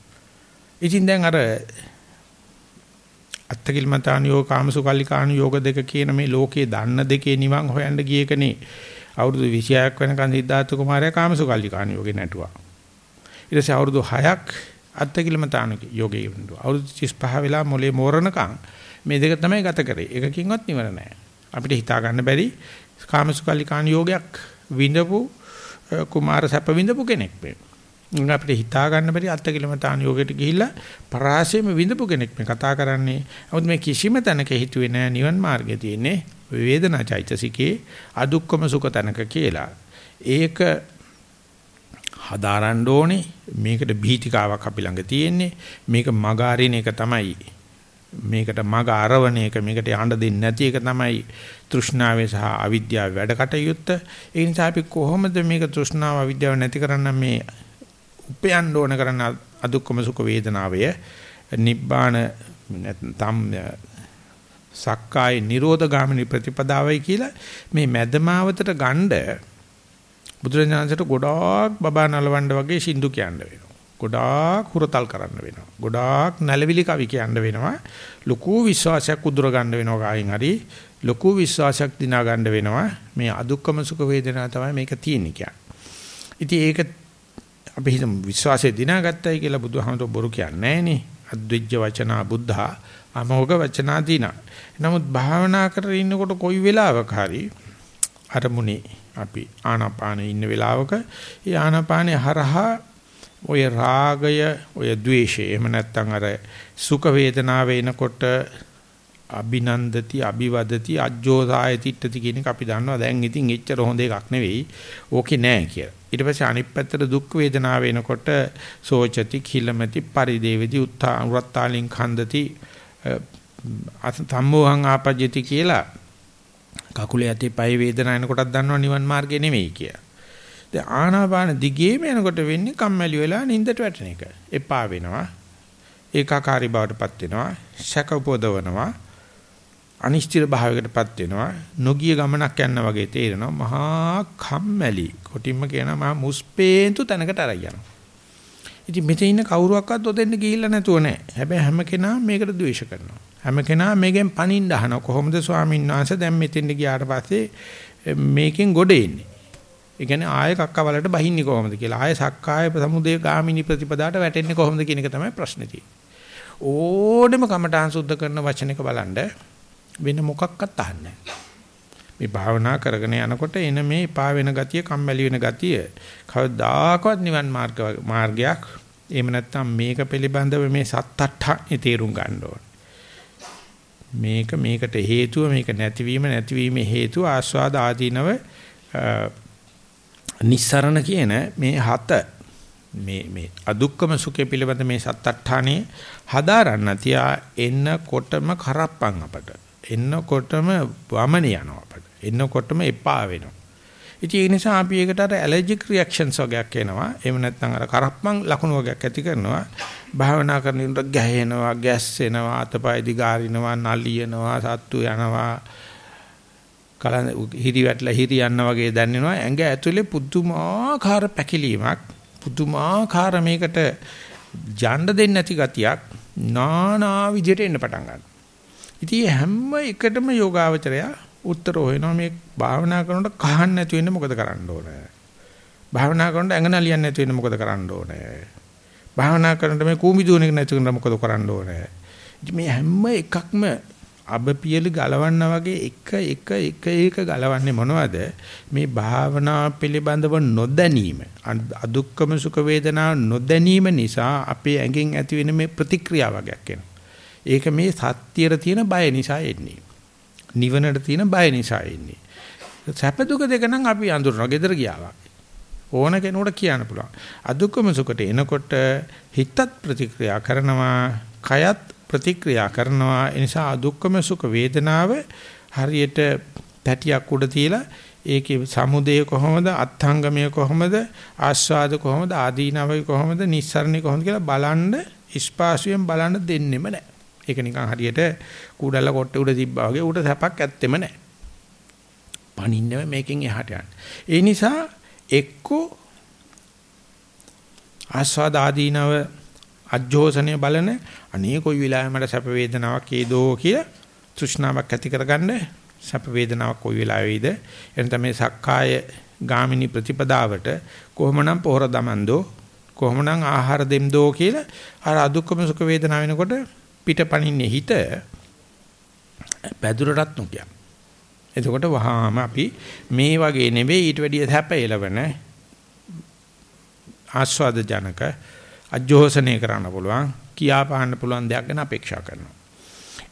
ඉතින් දැන් අර අත්තකිලමතාන යෝග කාමසුකල්ලිකාන යෝග දෙක කියන මේ ලෝකේ දන්න දෙකේ නිවන් හොයන්න ගියකනේ අවුරුදු 26ක් වෙනකන් සිද්ධාර්ථ කුමාරයා කාමසුකල්ලිකාණ යෝගේ නැටුවා. ඊට පස්සේ අවුරුදු 6ක් අත්තිකිලමතාන යෝගේ වුණා. අවුරුදු 35 වෙලා මොලේ මෝරණකම් මේ දෙක තමයි ගත කරේ. එකකින්වත් නිවර නැහැ. අපිට හිතා ගන්න බැරි කාමසුකල්ලිකාණ යෝගයක් විඳපු කුමාර සැප විඳපු කෙනෙක් මේ. අපිට හිතා ගන්න බැරි අත්තිකිලමතාන යෝගයට ගිහිල්ලා පරාසයම විඳපු කෙනෙක් මේ කතා කරන්නේ. නමුත් මේ කිසිම තැනක හිතුවේ නැහැ නිවන් මාර්ගය තියෙන්නේ වේදනා චෛතසිකේ අදුක්කම සුඛ තනක කියලා. ඒක හදාරන්න ඕනේ මේකට බීතිකාවක් අපි ළඟ තියෙන්නේ මේක මග අරින එක තමයි මේකට මග අරවණ එක මේකට යන්න දෙන්නේ නැති එක තමයි තෘෂ්ණාවේ සහ අවිද්‍යාවේ වැඩ කටයුත්ත ඒ නිසා අපි කොහොමද මේක තෘෂ්ණාව අවිද්‍යාව නැති කරන්න මේ උපයන්න ඕන කරන අදුක්කම සුඛ වේදනාවය නිබ්බාන නැත්නම් සක්කාය නිරෝධ ගාමිනී ප්‍රතිපදාවයි කියලා මේ මැදමාවතට ගණ්ඩ බුදුරජාණන්සට ගොඩාක් බබා නලවන්න වගේ සින්දු කියන්න වෙනවා. ගොඩාක් හුරතල් කරන්න වෙනවා. ගොඩාක් නැලවිලි කවි කියන්න වෙනවා. ලොකු විශ්වාසයක් උදුර ගන්න වෙනවා කායින් හරි. ලොකු විශ්වාසයක් දිනා ගන්න වෙනවා. මේ අදුක්කම සුඛ වේදනා තමයි මේක තියෙන්නේ කියන්නේ. ඉතින් ඒක අපි හිතමු විශ්වාසය දිනාගත්තයි කියලා බුදුහාමර බොරු කියන්නේ නැහනේ. අද්විජ්ජ වචනා බුද්ධා අමෝඝ වචනා දිනා. නමුත් භාවනා කරගෙන ඉන්නකොට කොයි වෙලාවක හරි අරමුණේ අපි ආනාපානේ ඉන්න වෙලාවක ඒ ආනාපානේ හරහා ඔය රාගය ඔය ద్వේෂය එහෙම නැත්නම් අර සුඛ වේදනාව එනකොට අභිනන්දති අභිවදති අජ්ජෝසාය තිට්ඨති කියන එක අපි දන්නවා දැන් ඉතින් එච්චර හොඳ එකක් නෙවෙයි ඕකේ නෑ කියලා. ඊට පස්සේ අනිත් පැත්තට දුක් වේදනාව එනකොට සෝචති කිලමති පරිදේවති උත්තා උරත්තාලින් khndati සම්මෝහං ආපජ්‍යති කියලා කකුලේ යටි පය වේදනාව එනකොටත් දන්නව නිවන් මාර්ගේ නෙවෙයි කියලා. දැන් ආනාපාන දිගේම යනකොට වෙන්නේ කම්මැලි වෙලා නිින්දට වැටෙන එක. එපා වෙනවා. ඒකාකාරී බවටපත් වෙනවා. ශක උපදවනවා. අනිශ්චිත භාවයකටපත් වෙනවා. නොගිය ගමනක් යන වගේ තේරෙනවා. මහා කම්මැලි. කොටින්ම කියනවා මහා මුස්පේන්තු තැනකට අරයි යනවා. ඉතින් මෙතන ඉන්න කවුරුවක්වත් ඔතෙන්ට ගිහිල්ලා නැතුව නෑ. හැබැයි හැම කෙනාම මේකට ද්වේෂ කරනවා. හැම කෙනා මේකෙන් පණින්න අහනවා. කොහොමද ස්වාමීන් වහන්සේ දැන් මෙතෙන්ට ගියාට පස්සේ මේකෙන් ගොඩ එන්නේ? ඒ කියන්නේ ආයෙ කක්කවලට බහින්නේ කොහොමද කියලා. ආයෙ සක්කාය සමුදේ ගාමිනී ප්‍රතිපදාට වැටෙන්නේ කොහොමද කියන එක තමයි ප්‍රශ්නේ තියෙන්නේ. ඕඩම කමඨාන් සුද්ධ කරන වචනයක බලන්න වෙන මොකක්වත් අහන්නේ මේ භාවනා කරගෙන යනකොට එන මේ පා වෙන ගතිය, කම්මැලි වෙන ගතිය කවදාකවත් නිවන් මාර්ග මාර්ගයක් එහෙම නැත්නම් මේක පිළිබඳව මේ සත්තට්ඨ තේරුම් ගන්න ඕන. මේක මේකට හේතුව මේක නැතිවීම නැතිවීමේ හේතුව ආස්වාද ආදීනව නිස්සරණ කියන මේ හත මේ මේ අදුක්කම සුඛය පිළිබඳ මේ සත්තට්ඨානේ හදාරන්න තියා එන්නකොටම කරප්පන් අපට එන්නකොටම වමන යනවා අපට එන්නකොටම එපා වෙනවා ඉතින් ඒ නිසා අපි ඒකට අර ඇලර්ජික් රියැක්ෂන්ස් වගේක් එනවා. එහෙම නැත්නම් අර කරප්පන් ලකුණු වගේක් ඇති කරනවා. භාවනා කරනකොට ගැහෙනවා, ගැස්සෙනවා, අතපය දිගාරිනවා, නලියනවා, සත්තු යනවා. කලන් හිරි වැටලා හිරි යන්න වගේ දැනෙනවා. ඇඟ ඇතුලේ පුදුමාකාර පැකිලීමක්, පුදුමාකාර මේකට ජණ්ඩ දෙන්නේ නැති ගතියක් නානා විදිහට එන්න පටන් ගන්නවා. ඉතින් හැම එකටම යෝගාවචරයා උත්තර හොයනවා මේ භාවනා කරනකොට කහන්න නැති වෙන්න මොකද කරන්න ඕනේ? භාවනා කරනකොට ඇඟ නලියන්න නැති වෙන්න මොකද කරන්න ඕනේ? භාවනා කරනකොට මේ කූඹි දුවන එක නැති වෙන්න මොකද කරන්න ඕනේ? මේ හැම එකක්ම අබපියලි ගලවන්න වගේ එක එක එක එක ගලවන්නේ මොනවද මේ භාවනා පිළිබඳව නොදැනීම අදුක්කම සුඛ වේදනා නොදැනීම නිසා අපේ ඇඟෙන් ඇති වෙන මේ ප්‍රතික්‍රියාවක් එනවා. ඒක මේ සත්‍යයට තියෙන බය නිසා එන්නේ. නිවනට තියෙන බය නිසා ඉන්නේ. සැප දුක දෙක නම් අපි අඳුරනවා. gedara ගියාවා. ඕන කෙනෙකුට කියන්න පුළුවන්. අදුක්කම සුකට එනකොට හිතත් ප්‍රතික්‍රියා කරනවා, කයත් ප්‍රතික්‍රියා කරනවා. ඒ නිසා අදුක්කම සුඛ වේදනාව හරියට පැටියක් උඩ තියලා ඒකේ සමුදය කොහොමද අත්ංගමය කොහොමද ආස්වාද කොහොමද ආදීනවයි කොහොමද නිස්සරණි කොහොමද කියලා බලන්න ස්පාසුවෙන් බලන්න දෙන්නෙම නැහැ. ඒක නිකන් හරියට කුඩල්ල කොට්ටේ උඩ තිබ්බා වගේ උඩ සැපක් ඇත්තෙම නැහැ. පණින්නම මේකෙන් එහාට යන්න. ඒ නිසා එක්කෝ ආස්වාද ආදීනව අජෝසනය බලන අනේ කොයි වෙලාවෙ මට සැප වේදනාවක් ඒදෝ කියලා තෘෂ්ණාවක් ඇති කරගන්න සැප වේදනාවක් කොයි වෙලාවෙයිද එනත මේ සක්කාය ගාමිනී ප්‍රතිපදාවට කොහොමනම් පොහොර දමන්දෝ කොහොමනම් ආහාර දෙම්දෝ කියලා අර අදුක්කම සුඛ වේදනාව වෙනකොට පිටපණින්නේ හිත පැදුරටත් නොකිය. එතකොට වහාම අපි මේ වගේ නෙවෙයි ඊට වැඩිය හැපෙලවන ආස්වාද ජනක අජෝසනය කරන්න පුළුවන් කියා පාන්න පුළුවන් දෙයක් ගැන අපේක්ෂා කරනවා.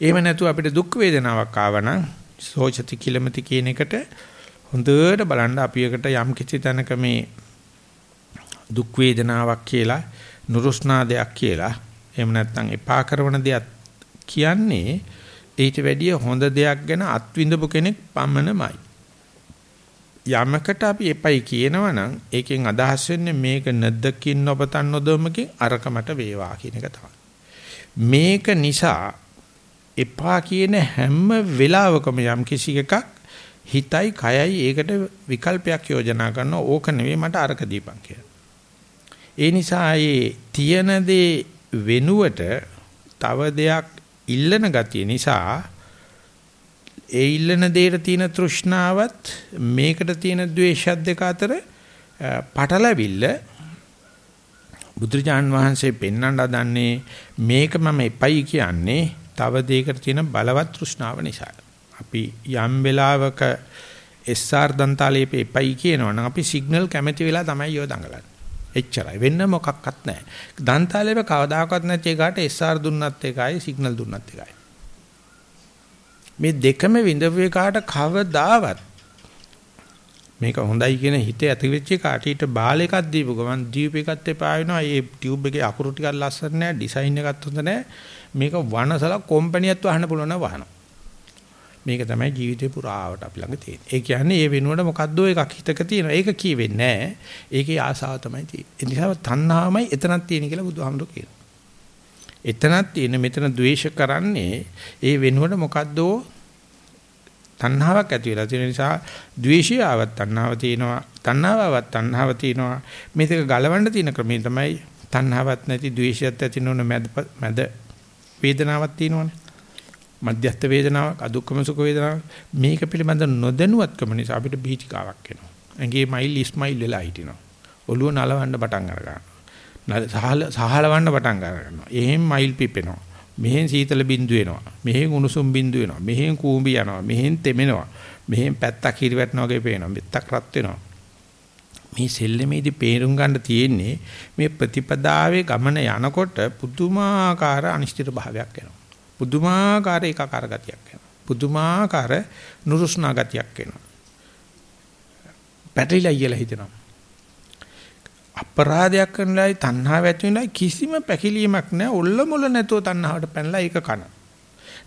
එහෙම නැතුව අපිට දුක් වේදනාවක් ආවනම් සෝචති කිලමති කියන එකට හොඳට බලන්න අපි එකට යම් කිසි තැනක මේ දුක් වේදනාවක් කියලා නුරුස්නා දෙයක් කියලා එහෙම නැත්නම් එපා කරන දෙයක් කියන්නේ ඊට වැඩිය හොඳ දෙයක් ගැන අත්විඳපු කෙනෙක් පමණමයි. යමකට අපි එපයි කියනවා නම් ඒකෙන් අදහස් වෙන්නේ මේක නැද්දකින් ඔබතන් නොදොමකින් අරකමට වේවා කියන එක තමයි. මේක නිසා එපා කියන හැම වෙලාවකම යම් කිසි එකක් හිතයි කයයි ඒකට විකල්පයක් යෝජනා කරන ඕක නෙවෙයි මට අරක දීපන් කියලා. ඒ නිසා ඒ තියෙන දේ වෙනුවට තව දෙයක් ඉල්ලන ගතිය නිසා ඒ ඉල්ලන දෙයට තියෙන තෘෂ්ණාවත් මේකට තියෙන ද්වේෂත් දෙක අතර පටලැවිල්ල බුදුරජාන් වහන්සේ පෙන්වන්න හදන්නේ මේක මම එපයි කියන්නේ තව දෙයකට තියෙන බලවත් තෘෂ්ණාව නිසා. අපි යම් වෙලාවක SR දන්තාලේපේ එපයි කියනවනම් අපි සිග්නල් කැමැති වෙලා තමයි යෝ දඟලන්නේ. එච්චරයි වෙන්න මොකක්වත් නැහැ. දන්තාලේප කවදාකවත් නැති එකට SR දුන්නත් එකයි සිග්නල් දුන්නත් එකයි. මේ දෙකම විඳපු එකාට කවදාවත් මේක හොඳයි කියන හිතේ ඇති වෙච්ච එකට ඊට බාල එකක් දීපු ගමන් දීප එකත් එපා වෙනවා. ඒ ටියුබ් එකේ අකුරු ටිකක් ලස්සන නැහැ, ඩිසයින් එකත් හොඳ නැහැ. මේක වනසලා කම්පැනියක් වහන්න පුළුවන් නම් වහනවා. මේක තමයි ජීවිතේ පුරාවට අපි ළඟ තියෙන්නේ. ඒ කියන්නේ ඒ වෙනුවට මොකද්ද එකක් හිතක තියෙනවා. ඒක කියවෙන්නේ නැහැ. ඒකේ ආසාව තමයි තියෙන්නේ. ඒ නිසා තණ්හාවමයි එතනක් තියෙන කියලා බුදුහාමුදුරු කියනවා. එතනක් තියෙන මෙතන ද්වේෂ කරන්නේ ඒ වෙනුවට මොකද්ද තණ්හාවක් ඇති වෙලා තියෙන නිසා ද්වේෂය ආවත් තණ්හාව තියෙනවා. තණ්හාව ආවත් තණ්හාව තියෙනවා. මේක ගලවන්න තියෙන ක්‍රමය තමයි තණ්හාවක් නැති ද්වේෂයත් ඇති නොවන මැද මැද වේදනාවක් තියෙනවනේ. මධ්‍යස්ථ වේදනාවක්, අදුක්කම සුඛ වේදනාවක් මේක පිළිබඳ නොදැනුවත්කම නිසා අපිට බීචිකාවක් එනවා. ඇඟේ මයිල් ඉස්මයිල් වෙලා හිටිනවා. ඔළුව නලවන්න පටන් අර ගන්නවා. සහල සහලවන්න පටන් ගන්නවා. එහෙන් මයිල් පිපෙනවා. මෙහෙන් සීතල බින්දු වෙනවා. මෙහෙන් උණුසුම් බින්දු වෙනවා. මෙහෙන් කූඹි යනවා. මෙහෙන් තෙමෙනවා. මෙහෙන් පැත්තක් හිරි වැටෙනවා වගේ පේනවා. මෙත්තක් රත් වෙනවා. මේ සෙල්ලමේදී පේරුම් ගන්න තියෙන්නේ මේ ප්‍රතිපදාවේ ගමන යනකොට පුදුමාකාර අනිශ්චිත භාවයක් එනවා. පුදුමාකාර ඒකාකාර ගතියක් එනවා. පුදුමාකාර නුරුස්නා ගතියක් එනවා. පැටලිලා කියලා හිතෙනවා. අපරාධයක් කරනලායි තණ්හාව ඇති වෙනයි කිසිම පැකිලීමක් නැහැ. ඔල්ල මොල නැතුව තණ්හාවට පැනලා ඒක කන.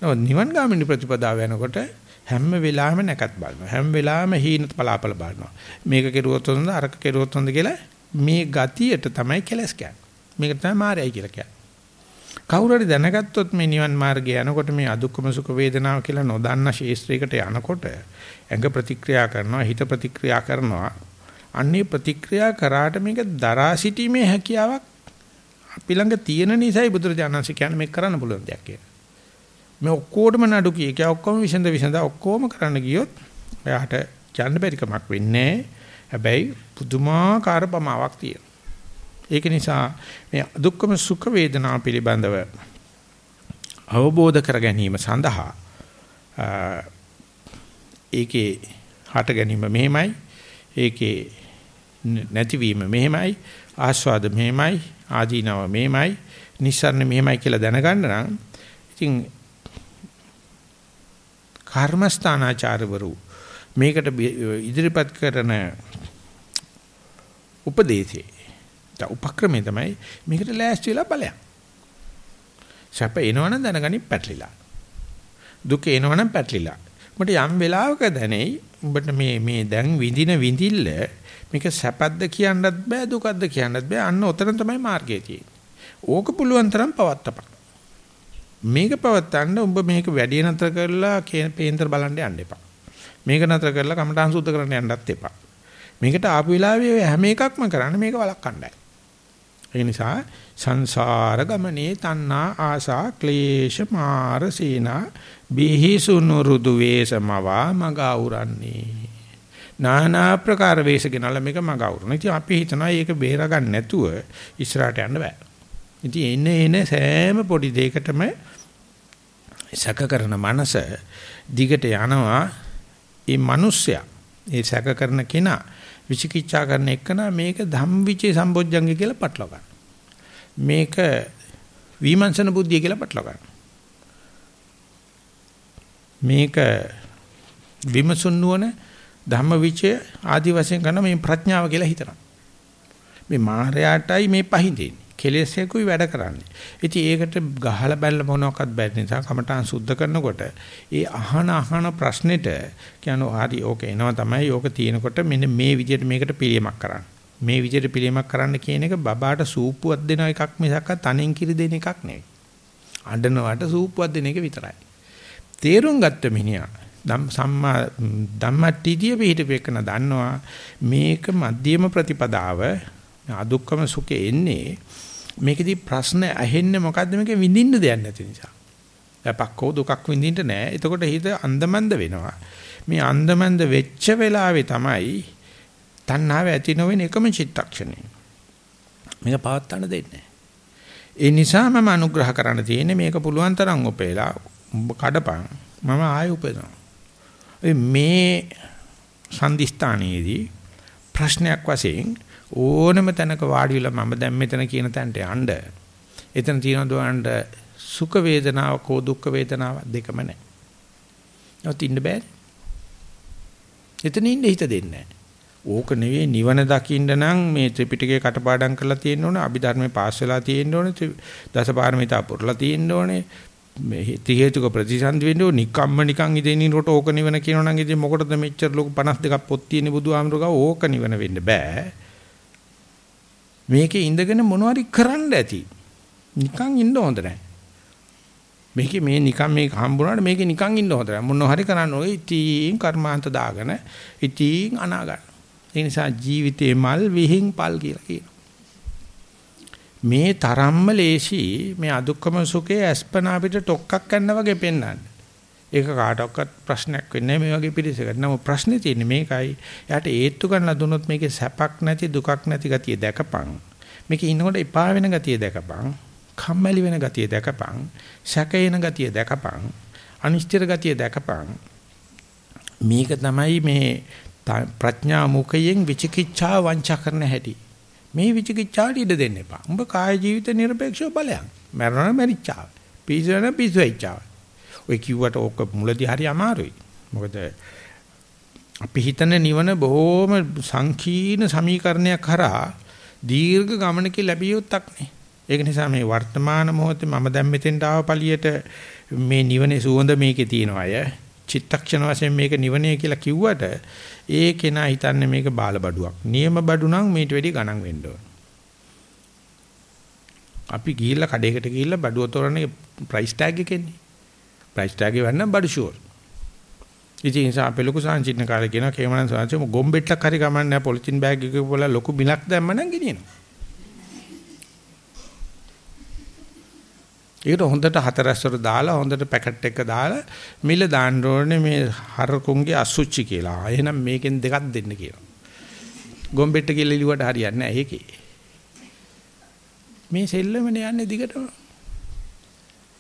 නමුත් නිවන් ගාමිනී ප්‍රතිපදාව යනකොට හැම වෙලාවෙම නැකත් බලනවා. හැම වෙලාවෙම හීන පලාපල බලනවා. මේක කෙරුවොත් හොඳ අරක කෙරුවොත් හොඳ කියලා මේ ගතියට තමයි කෙලස් කියන්නේ. මේක තමයි මායයි කියලා කියන්නේ. කවුරු හරි දැනගත්තොත් මේ නිවන් මාර්ගය යනකොට මේ අදුක්කම සුඛ වේදනාව කියලා නොදන්න ශේස්ත්‍රයකට යනකොට ඇඟ ප්‍රතික්‍රියා කරනවා හිත ප්‍රතික්‍රියා කරනවා අන්නේ ප්‍රතික්‍රියා කරාට මේක දරා සිටීමේ හැකියාවක් අපි ළඟ තියෙන නිසායි බුදුරජාණන්සේ කියන්නේ මේක කරන්න පුළුවන් දෙයක් කියලා. මේ ඔක්කොටම නඩු කිය. ඒක ඔක්කොම විසඳ විසඳ ඔක්කොම කරන්න ගියොත් එයාට යන්න බැරි කමක් වෙන්නේ හැබැයි පුදුමාකාර පමාවක් තියෙනවා. ඒක නිසා මේ දුක්ඛම සුඛ වේදනා පිළිබඳව අවබෝධ කර ගැනීම සඳහා ඒකේ හට ගැනීම මෙහෙමයි ඒකේ නැතිවීම මෙහෙමයි ආස්වාද මෙහෙමයි ආදීනව මෙහෙමයි නිස්සාරණ මෙහෙමයි කියලා දැනගන්න නම් ඉතින් කර්මස්ථානාචාරවරු මේකට ඉදිරිපත් කරන උපදේශේ තා උපක්‍රමේ තමයි මේකට ලෑස්ති වෙලා බලයක්. සැප එනවනම් දැනගනි පැටලිලා. දුක එනවනම් පැටලිලා. මට යම් වෙලාවක දැනෙයි උඹට මේ මේ දැන් විඳින විඳිල්ල මේක සැපද්ද කියන්නත් බෑ දුකද්ද කියන්නත් බෑ අන්න ඔතන තමයි මාර්ගය තියෙන්නේ. ඕක පුළුවන් තරම් පවත්තපන්. මේක පවත්තන්න උඹ මේක වැඩි නතර කරලා පේන්තර බලන්න යන්න එපා. මේක නතර කරලා කමටහන් සුද්ධ කරන්න යන්නත් එපා. මේකට ආපු වෙලාවේ හැම එකක්ම කරන්න මේක වළක්වන්නයි. ඒ නිසා සංසාර ගමනේ තණ්හා ආසා ක්ලේශ මාර සීනා බිහිසුනු රුදු වේසමවා මග අවරන්නේ. নানা ප්‍රකාර වේසගෙනල මේක මග අවරන. ඉතින් අපි හිතනවා මේක බේර ගන්න නැතුව ඉස්සරහට යන්න බෑ. ඉතින් එන්නේ එන සෑම පොඩි දෙයකටම සැක කරන මනස දිගට යනවා ඒ මිනිස්සයා ඒ සැක කරන කෙනා විචිකිච්ඡා කරන එකන මේක ධම්විචේ සම්බොජ්ජංග කියලා පටලව ගන්න. මේක විමර්ශන බුද්ධිය කියලා පටලව ගන්න. මේක විමසුන් නුවණ ධම්මවිචය ආදි වශයෙන් කරන මේ ප්‍රඥාව කියලා හිතනවා. මේ මායයටයි මේ පහඳින්නේ. කෙලෙසේකුයි වැඩ කරන්නේ. ඉතින් ඒකට ගහලා බැලලා මොනවාක්වත් බැරි නිසා කමඨාන් සුද්ධ කරනකොට ඒ අහන අහන ප්‍රශ්නෙට කියනවා හරි ඕක එනවා තමයි ඕක තියෙනකොට මෙන්න මේ විදිහට මේකට පිළියමක් කරන්න. මේ විදිහට පිළියමක් කරන්න කියන එක බබාට සූපුවක් දෙන එකක් මිසක් තනෙන් කිරි දෙන එකක් නෙවෙයි. අඬනවට සූපුවක් දෙන එක විතරයි. තේරුම් ගත්ත මිනිහා ධම් සම්මා ධම්මට්ටිතිය පිහිටපෙකන දන්නවා මේක මධ්‍යම ප්‍රතිපදාව අදුක්කම සුඛේ එන්නේ මේකෙදි ප්‍රශ්න ඇහෙන්නේ මොකද්ද මේක විඳින්න දෙයක් නැති නිසා. අපක්කෝ දුකක් විඳින්න නෑ. එතකොට හිත අන්දමන්ද වෙනවා. මේ අන්දමන්ද වෙච්ච වෙලාවේ තමයි තණ්හාව ඇති නොවෙන එකම චිත්තක්ෂණය. මේක පවත්තන්න දෙන්නේ ඒ නිසා මම අනුග්‍රහ කරන්න තියෙන්නේ මේක පුළුවන් තරම් උපේලා කඩපන් මම ආයෙ උපදිනවා. මේ සම්දිස්ථානයේදී ප්‍රශ්නයක් වශයෙන් ඕනම තැනක වාඩි වෙලා මම දැන් මෙතන කියන තැනට යන්න. එතන තියෙන දුවන්ට සුඛ වේදනාව කෝ දුක්ඛ වේදනාව දෙකම නැහැ. නමුත් ඉන්න බෑ. එතන ඉන්න හිත දෙන්නේ ඕක නෙවෙයි නිවන දකින්න නම් මේ ත්‍රිපිටකේ කටපාඩම් කරලා තියෙන්න ඕනේ අභිධර්මයේ පාස් වෙලා තියෙන්න ඕනේ දසපාරමිතා පුරලා තියෙන්න ඕනේ මේ ත්‍රි හේතුක ප්‍රතිසන්දි වෙන්නේ නිකම්ම නිකන් ඉදෙනිනකොට ඕක නිවන කියනවා නම් ඉතින් මොකටද මෙච්චර ලොකු 52ක් පොත් තියෙන බුදුහාමුදුරුවෝ ඕක නිවන වෙන්න බෑ මේකේ ඉඳගෙන මොනවාරි කරන්න ඇති. නිකන් ඉන්න හොඳ නැහැ. මේකේ මේ නිකන් මේක හම්බුනාට මේකේ නිකන් ඉන්න හොඳ නැහැ. මොනවා හරි කරන්න ඕනේ ඉතින් කර්මාන්ත දාගෙන ඉතින් අනා ගන්න. ඒ නිසා ජීවිතේ මල් විහිං පල් කියලා කියනවා. මේ තරම්ම ලේසි මේ අදුක්කම සුඛයේ අස්පනා පිට ටොක්ක්ක් ගන්න වගේ පෙන්වන්නේ. ඒක කාටවත් ප්‍රශ්නයක් වෙන්නේ නැහැ මේ වගේ පිළිසකට. නමුත් ප්‍රශ්නේ තියෙන්නේ මේකයි. එයාට ඒත්තු ගන්නලා දුන්නොත් මේකේ සැපක් නැති දුකක් නැති ගතිය දැකපන්. මේකේ ඉන්නකොට එපා වෙන ගතිය දැකපන්. කම්මැලි වෙන ගතිය දැකපන්. සැකේන ගතිය දැකපන්. අනිශ්චිත ගතිය දැකපන්. මේක තමයි මේ ප්‍රඥා මුඛයෙන් විචිකිච්ඡා වංචා කරන හැටි. මේ විචිකිච්ඡාට ඉඩ දෙන්න එපා. උඹ කාය ජීවිත নিরপেক্ষව බලයන්. මරණ මරිච්චාව. පිසන පිසෙච්චාව. ඔය කිව්වට ඕක මුලදී හරි අමාරුයි. මොකද අපි හිතන නිවන බොහොම සංකීර්ණ සමීකරණයක් කරා දීර්ඝ ගමනක ලැබිය යුත්තක් නේ. ඒක නිසා මේ වර්තමාන මොහොතේ මම දැන් මෙතෙන්ට ආව පළියට මේ නිවනේ සුවඳ මේකේ තියෙන අය චිත්තක්ෂණ වශයෙන් මේක නිවනේ කියලා කිව්වට ඒ කෙනා හිතන්නේ මේක බාල බඩුවක්. නියම බඩු නම් මේට වැඩි ගණන් වෙන්න ඕන. අපි ගිහිල්ලා කඩේකට ගිහිල්ලා බඩුව තෝරන්නේ ප්‍රයිස් ටැග් එකෙන්නේ. ප්‍රයිස් ටැග් එක වන්න බඩු ෂුවර්. ඉතින් ඒ නිසා අපේ ලොකු සංචින්න කාලේ කියනවා කේමනන් සංචිම ගොම්බෙට්ටක් හරි ගමන්නේ නැහැ පොලිතින් බෑග් එකක වල ලොකු බිලක් දැම්ම නම් ගෙනියනවා. ඒකට හොඳට හතරස්වර දාලා හොඳට පැකට් එක දාලා මිල දාන්න ඕනේ මේ හරකුන්ගේ අසුචි කියලා. එහෙනම් මේකෙන් දෙකක් දෙන්න කියලා. ගොම්බෙට්ට කියලා ඉලුවට හරියන්නේ නැහැ ඒකේ. මේ සෙල්ලමනේ යන්නේ දිගටම.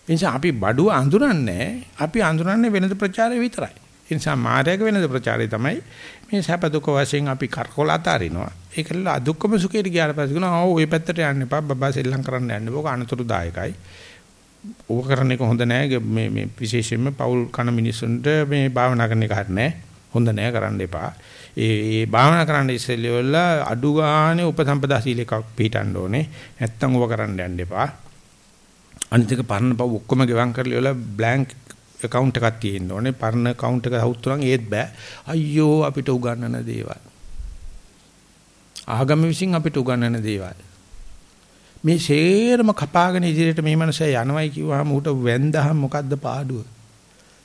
නිසා අපි බඩුව අඳුරන්නේ අපි අඳුරන්නේ වෙනද ප්‍රචාරය විතරයි. ඒ නිසා මායාවක වෙනද ප්‍රචාරය තමයි මේ සැප දුක වශයෙන් අපි කරකොල අතාරිනවා. ඒකල අදුක්කම සුඛයට ගියාට පස්සේ කියනවා ඔව් ওই පැත්තට යන්න එපා බබා සෙල්ලම් කරන්න යන්න ඕක අනතුරුදායකයි. ඕක කරන එක හොඳ නෑ මේ මේ විශේෂයෙන්ම පෞල් කන මිනිසුන්ට මේ භාවනා කරන එක හරිය නෑ. හොඳ නෑ කරන්න එපා. ඒ ඒ භාවනා කරන්න ඉස්සෙල්ලා අඩු ගානේ උපසම්පදා සීලයක් පිළිටන්න ඕනේ. නැත්තම් ඕක කරන්න යන්න එපා. අනිත් එක පරණ පව ඔක්කොම ගෙවම් කරලා ඉවරලා බ්ලැන්ක් account එකක් තියෙන්න ඕනේ. පරණ account එක හවුත් තුනන් ඒත් බෑ. අයියෝ අපිට උගන්වන දේවල්. ආගම විසින් අපිට උගන්වන දේවල්. මේ ෂේරම කපාගෙන ඉදිරියට මේ මනසය යනවයි කිව්වහම උට වැන්දහම මොකද්ද පාඩුව?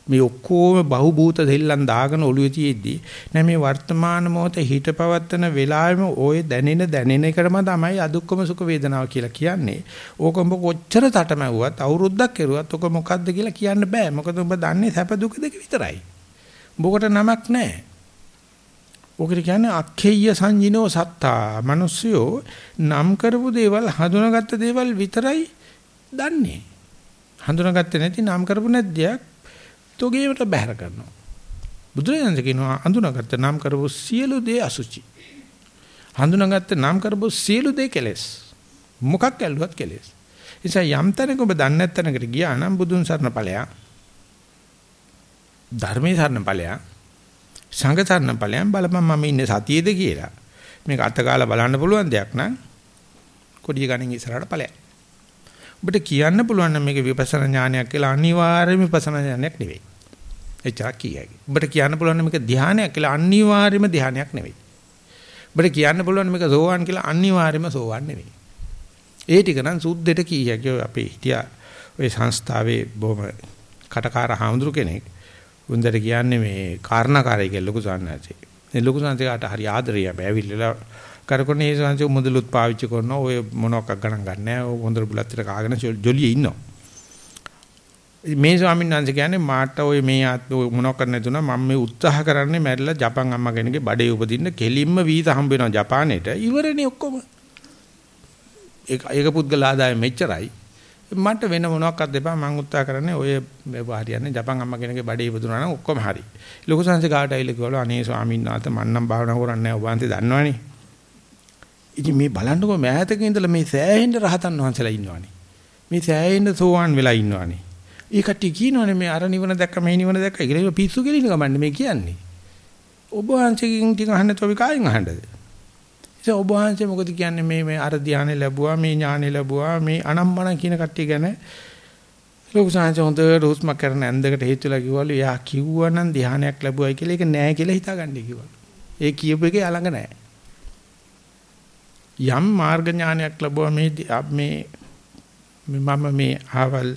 මේ ඔක්කොම බහූබූත දෙල්ලන් දාගෙන ඔළුවේ තියෙද්දි නෑ මේ වර්තමාන මොහොතේ හිත පවත්තන වෙලාවෙම ওই දැනෙන දැනෙන එකම තමයි අදුක්කම සුඛ වේදනාව කියලා කියන්නේ. ඕක ඔබ කොච්චර තටමැව්වත් අවුරුද්දක් කෙරුවත් ඔක මොකද්ද කියලා කියන්න බෑ. මොකද ඔබ දන්නේ සැප දුක දෙක විතරයි. ඔබකට නමක් නෑ. ඔකට කියන්නේ අක්ඛේය සංජිනෝ සත්තා. මිනිස්සුયો නම් කරපු දේවල් හඳුනාගත්ත දේවල් විතරයි දන්නේ. හඳුනාගත්තේ නැති නම් කරපු නැද්දයක් තොගේට බැහැර කරනවා. බුදුරජාණන් කියනවා හඳුනාගත්ත නම් කරපු සියලු දේ අසුචි. හඳුනාගත්ත නම් කරපු සියලු දේ කෙලෙස්. මොකක් ඇල්ලුවත් කෙලෙස්. නිසා යම් තැනක ඔබ දන්නේ නැත්නම්කට ගියා නම් බුදුන් සරණ ඵලයක්. ධර්මයේ සරණ ඵලයක්. සංඝ සරණ ඵලයක් බලපන් මම ඉන්නේ සතියේද කියලා. මේක අතකාලා බලන්න පුළුවන් දෙයක් නම් කොඩිය ගණන් ඉස්සරහට ඵලයක්. ඔබට කියන්න පුළුවන් නම් මේක විපස්සනා ඥානයක් කියලා අනිවාර්යයෙන්ම විපස්සනා ඥානයක් නෙවෙයි. එච්චර කියයි. ඔබට කියන්න පුළුවන් නම් මේක ධානයක් කියලා අනිවාර්යයෙන්ම ධානයක් නෙවෙයි. ඔබට කියන්න පුළුවන් මේක සෝවාන් කියලා අනිවාර්යයෙන්ම සෝවාන් නෙවෙයි. ඒ ටික නම් සුද්ධෙට කීයක අපේ හිටියා ওই සංස්ථාවේ බොහොම කටකාර හාමුදුරු කෙනෙක්. උන්දර කියන්නේ මේ කාරණාකාරයි කියලා ලොකු සාන්නාචේ. මේ ලොකු සාන්තිකට හරි ආදරේ අපි ඇවිල්ලා කරකොනේ ඒ සංසය මුදලුත් පාවිච්චි කරනවා ඔය මොනවක් ගණන් ගන්න නැහැ. ඔය හොඳට බුලත්තර කාගෙන ජොලියේ ඉන්නවා. මේ ස්වාමීන් වහන්සේ කියන්නේ මාට ඔය මේ මොනවක් කරන්න තුන මම මේ උත්සාහ කරන්නේ මැරිලා ජපන් අම්මා කෙනෙක්ගේ බඩේ උපදින්න කෙලින්ම වීසා හම්බ වෙනවා ජපානයේට. ඉවරනේ ඔක්කොම. ඒක ඒක පුද්ගල ආදායම මෙච්චරයි. මට වෙන මොනවක්වත් දෙපා මම උත්සාහ කරන්නේ ඔය හරියන්නේ ජපන් අම්මා කෙනෙක්ගේ බඩේ ඉපදුනා නම් ඔක්කොම හරි. ලොකු සංසේ කාට ඇවිල්ලා කිව්වලු අනේ ස්වාමීන් වහන්සේ මම නම් භාවනා කරන්නේ නැහැ ඔබ වහන්සේ දන්නවනේ. ඉතින් මේ බලන්නකො මෑතක ඉඳලා මේ සෑහෙන්න රහතන් වහන්සේලා ඉන්නවනේ. මේ සෑහෙන්න සෝවාන් වෙලා ඉන්නවනේ. ඒ කට්ටිය කියනවනේ මේ අර නිවන දැක්ක මේ නිවන දැක්ක කියලා පිස්සු කෙලින ගමන්නේ මේ කියන්නේ. ඔබ වහන්සේගෙන් ටික අහන්න තෝ කායින් අහන්නද? ඉතින් ඔබ වහන්සේ මොකද කියන්නේ මේ මේ අර ධානය ලැබුවා මේ ඥානෙ ලැබුවා මේ අනම්මන කියන කට්ටිය ගැන ලොකු සංහස හොඳට හුස්ම කරන ඇඳකට හේතුලා කිව්වලු එයා කිව්වනම් ධානයක් ලැබුවයි කියලා ඒක නෑ කියලා හිතාගන්නේ කිව්වලු. ඒ කියපු එකේ අලඟ නෑ. යම් මාර්ග ඥානයක් ලැබුවා මේ මේ මම මේ ආවල්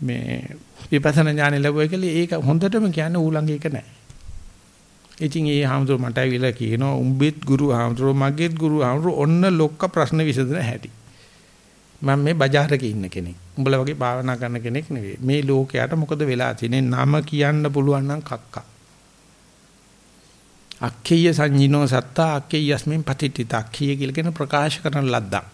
මේ විපස්සනා ඥානෙ ලැබුවා කියලා ඒක හොඳටම කියන්නේ ඌලඟ එක නෑ. ඉතින් ඒ හාමුදුරුවෝ මට ඇවිල්ලා කියනවා උඹෙත් ගුරු හාමුදුරුවෝ මගේත් ගුරු හාමුදුරුවෝ ඔන්න ලොක්ක ප්‍රශ්න විසඳන හැටි. මම මේ බજારක ඉන්න කෙනෙක්. උඹලා වගේ භාවනා කරන කෙනෙක් නෙවෙයි. මේ ලෝකයට මොකද වෙලා තියෙන්නේ? නම කියන්න පුළුවන් නම් කක්කා. අක්ඛේය සංජිනෝ සත්තා අක්ඛේයස්මින් පතිට්ඨිත අක්ඛේය කියලා කියන ප්‍රකාශ කරන ලද්දක්.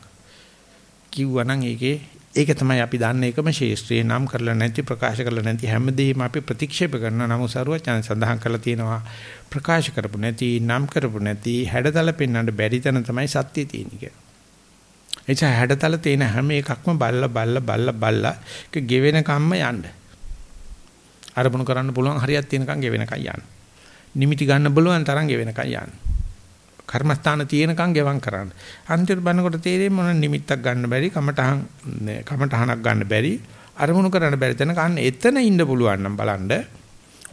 කිව්වනම් ඒකේ ඒක තමයි අපි දන්න එකම ශේෂ්ත්‍රයේ නම් කරලා නැති ප්‍රකාශ කරලා නැති හැමදේම අපි ප්‍රතික්ෂේප කරන නමුත් සරුවචන සඳහන් කරලා තියෙනවා ප්‍රකාශ කරපු නැති නම් කරපු නැති හැඩතල පෙන්වන්න බැරි තැන තමයි සත්‍ය තියෙන්නේ කියලා. එචා හැඩතල තියෙන හැම එකක්ම බල්ලා බල්ලා බල්ලා බල්ලා ඒක ගෙවෙන කම්ම යන්න. අරමුණු කරන්න පුළුවන් හරියක් තියෙනකන් ගෙවෙනකන් යන්න. නිමිටි ගන්න බලුවන් තරම් ගෙවෙනකන් යන්න. කර්මස්ථාන තියෙනකන් ගෙවම් කරන්න. අන්තිම බනකොට තේරෙන්නේ මොන නිමිත්තක් ගන්න බැරි, කමටහන් කමටහනක් ගන්න බැරි, අරමුණු කරන්න බැරි තැනක අන්න එතන ඉන්න පුළුවන් නම් බලන්න.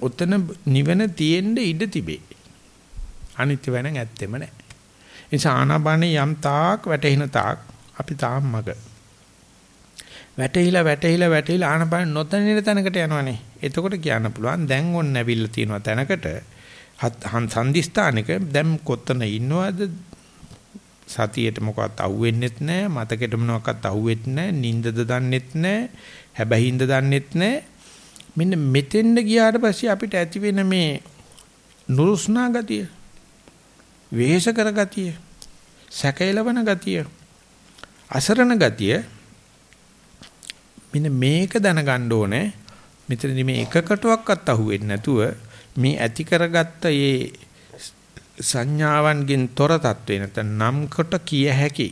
ඔතන නිවන තියෙන්න ඉඩ තිබේ. අනිත්‍ය වෙනන් ඇත්තෙම නැහැ. ඒ නිසා ආනාපානේ යම් තාක් වැටෙන තාක් අපි තාම මග. වැටහිලා වැටහිලා වැටහිලා ආනාපාන නොතනින තැනකට යනවනේ. එතකොට කියන්න පුළුවන් දැන් ඔන්න ඇවිල්ලා තියෙනවා තැනකට සම්දිස්ථානික දැන් කොතන ඉන්නවද? සතියේට මොකවත් අහුවෙන්නෙත් නැහැ මතකෙට මොනවත් අහුවෙත් නැහැ නිින්දද දන්නෙත් නැහැ හැබැයින්ද දන්නෙත් නැහැ මෙන්න මෙතෙන්ද ගියාට පස්සේ අපිට ඇති වෙන මේ නුරුස්නා ගතිය වෙහෙස කර ගතිය සැකයලවන ගතිය අසරණ ගතිය මෙන්න මේක දැනගන්න ඕනේ. මෙතනදි මේ එකකටවත් අහුවෙන්නේ නැතුව මේ ඇති කරගත්ත මේ සංඥාවන්ගෙන් තොර තත්වේ නැත්නම් නම් කොට කිය හැකි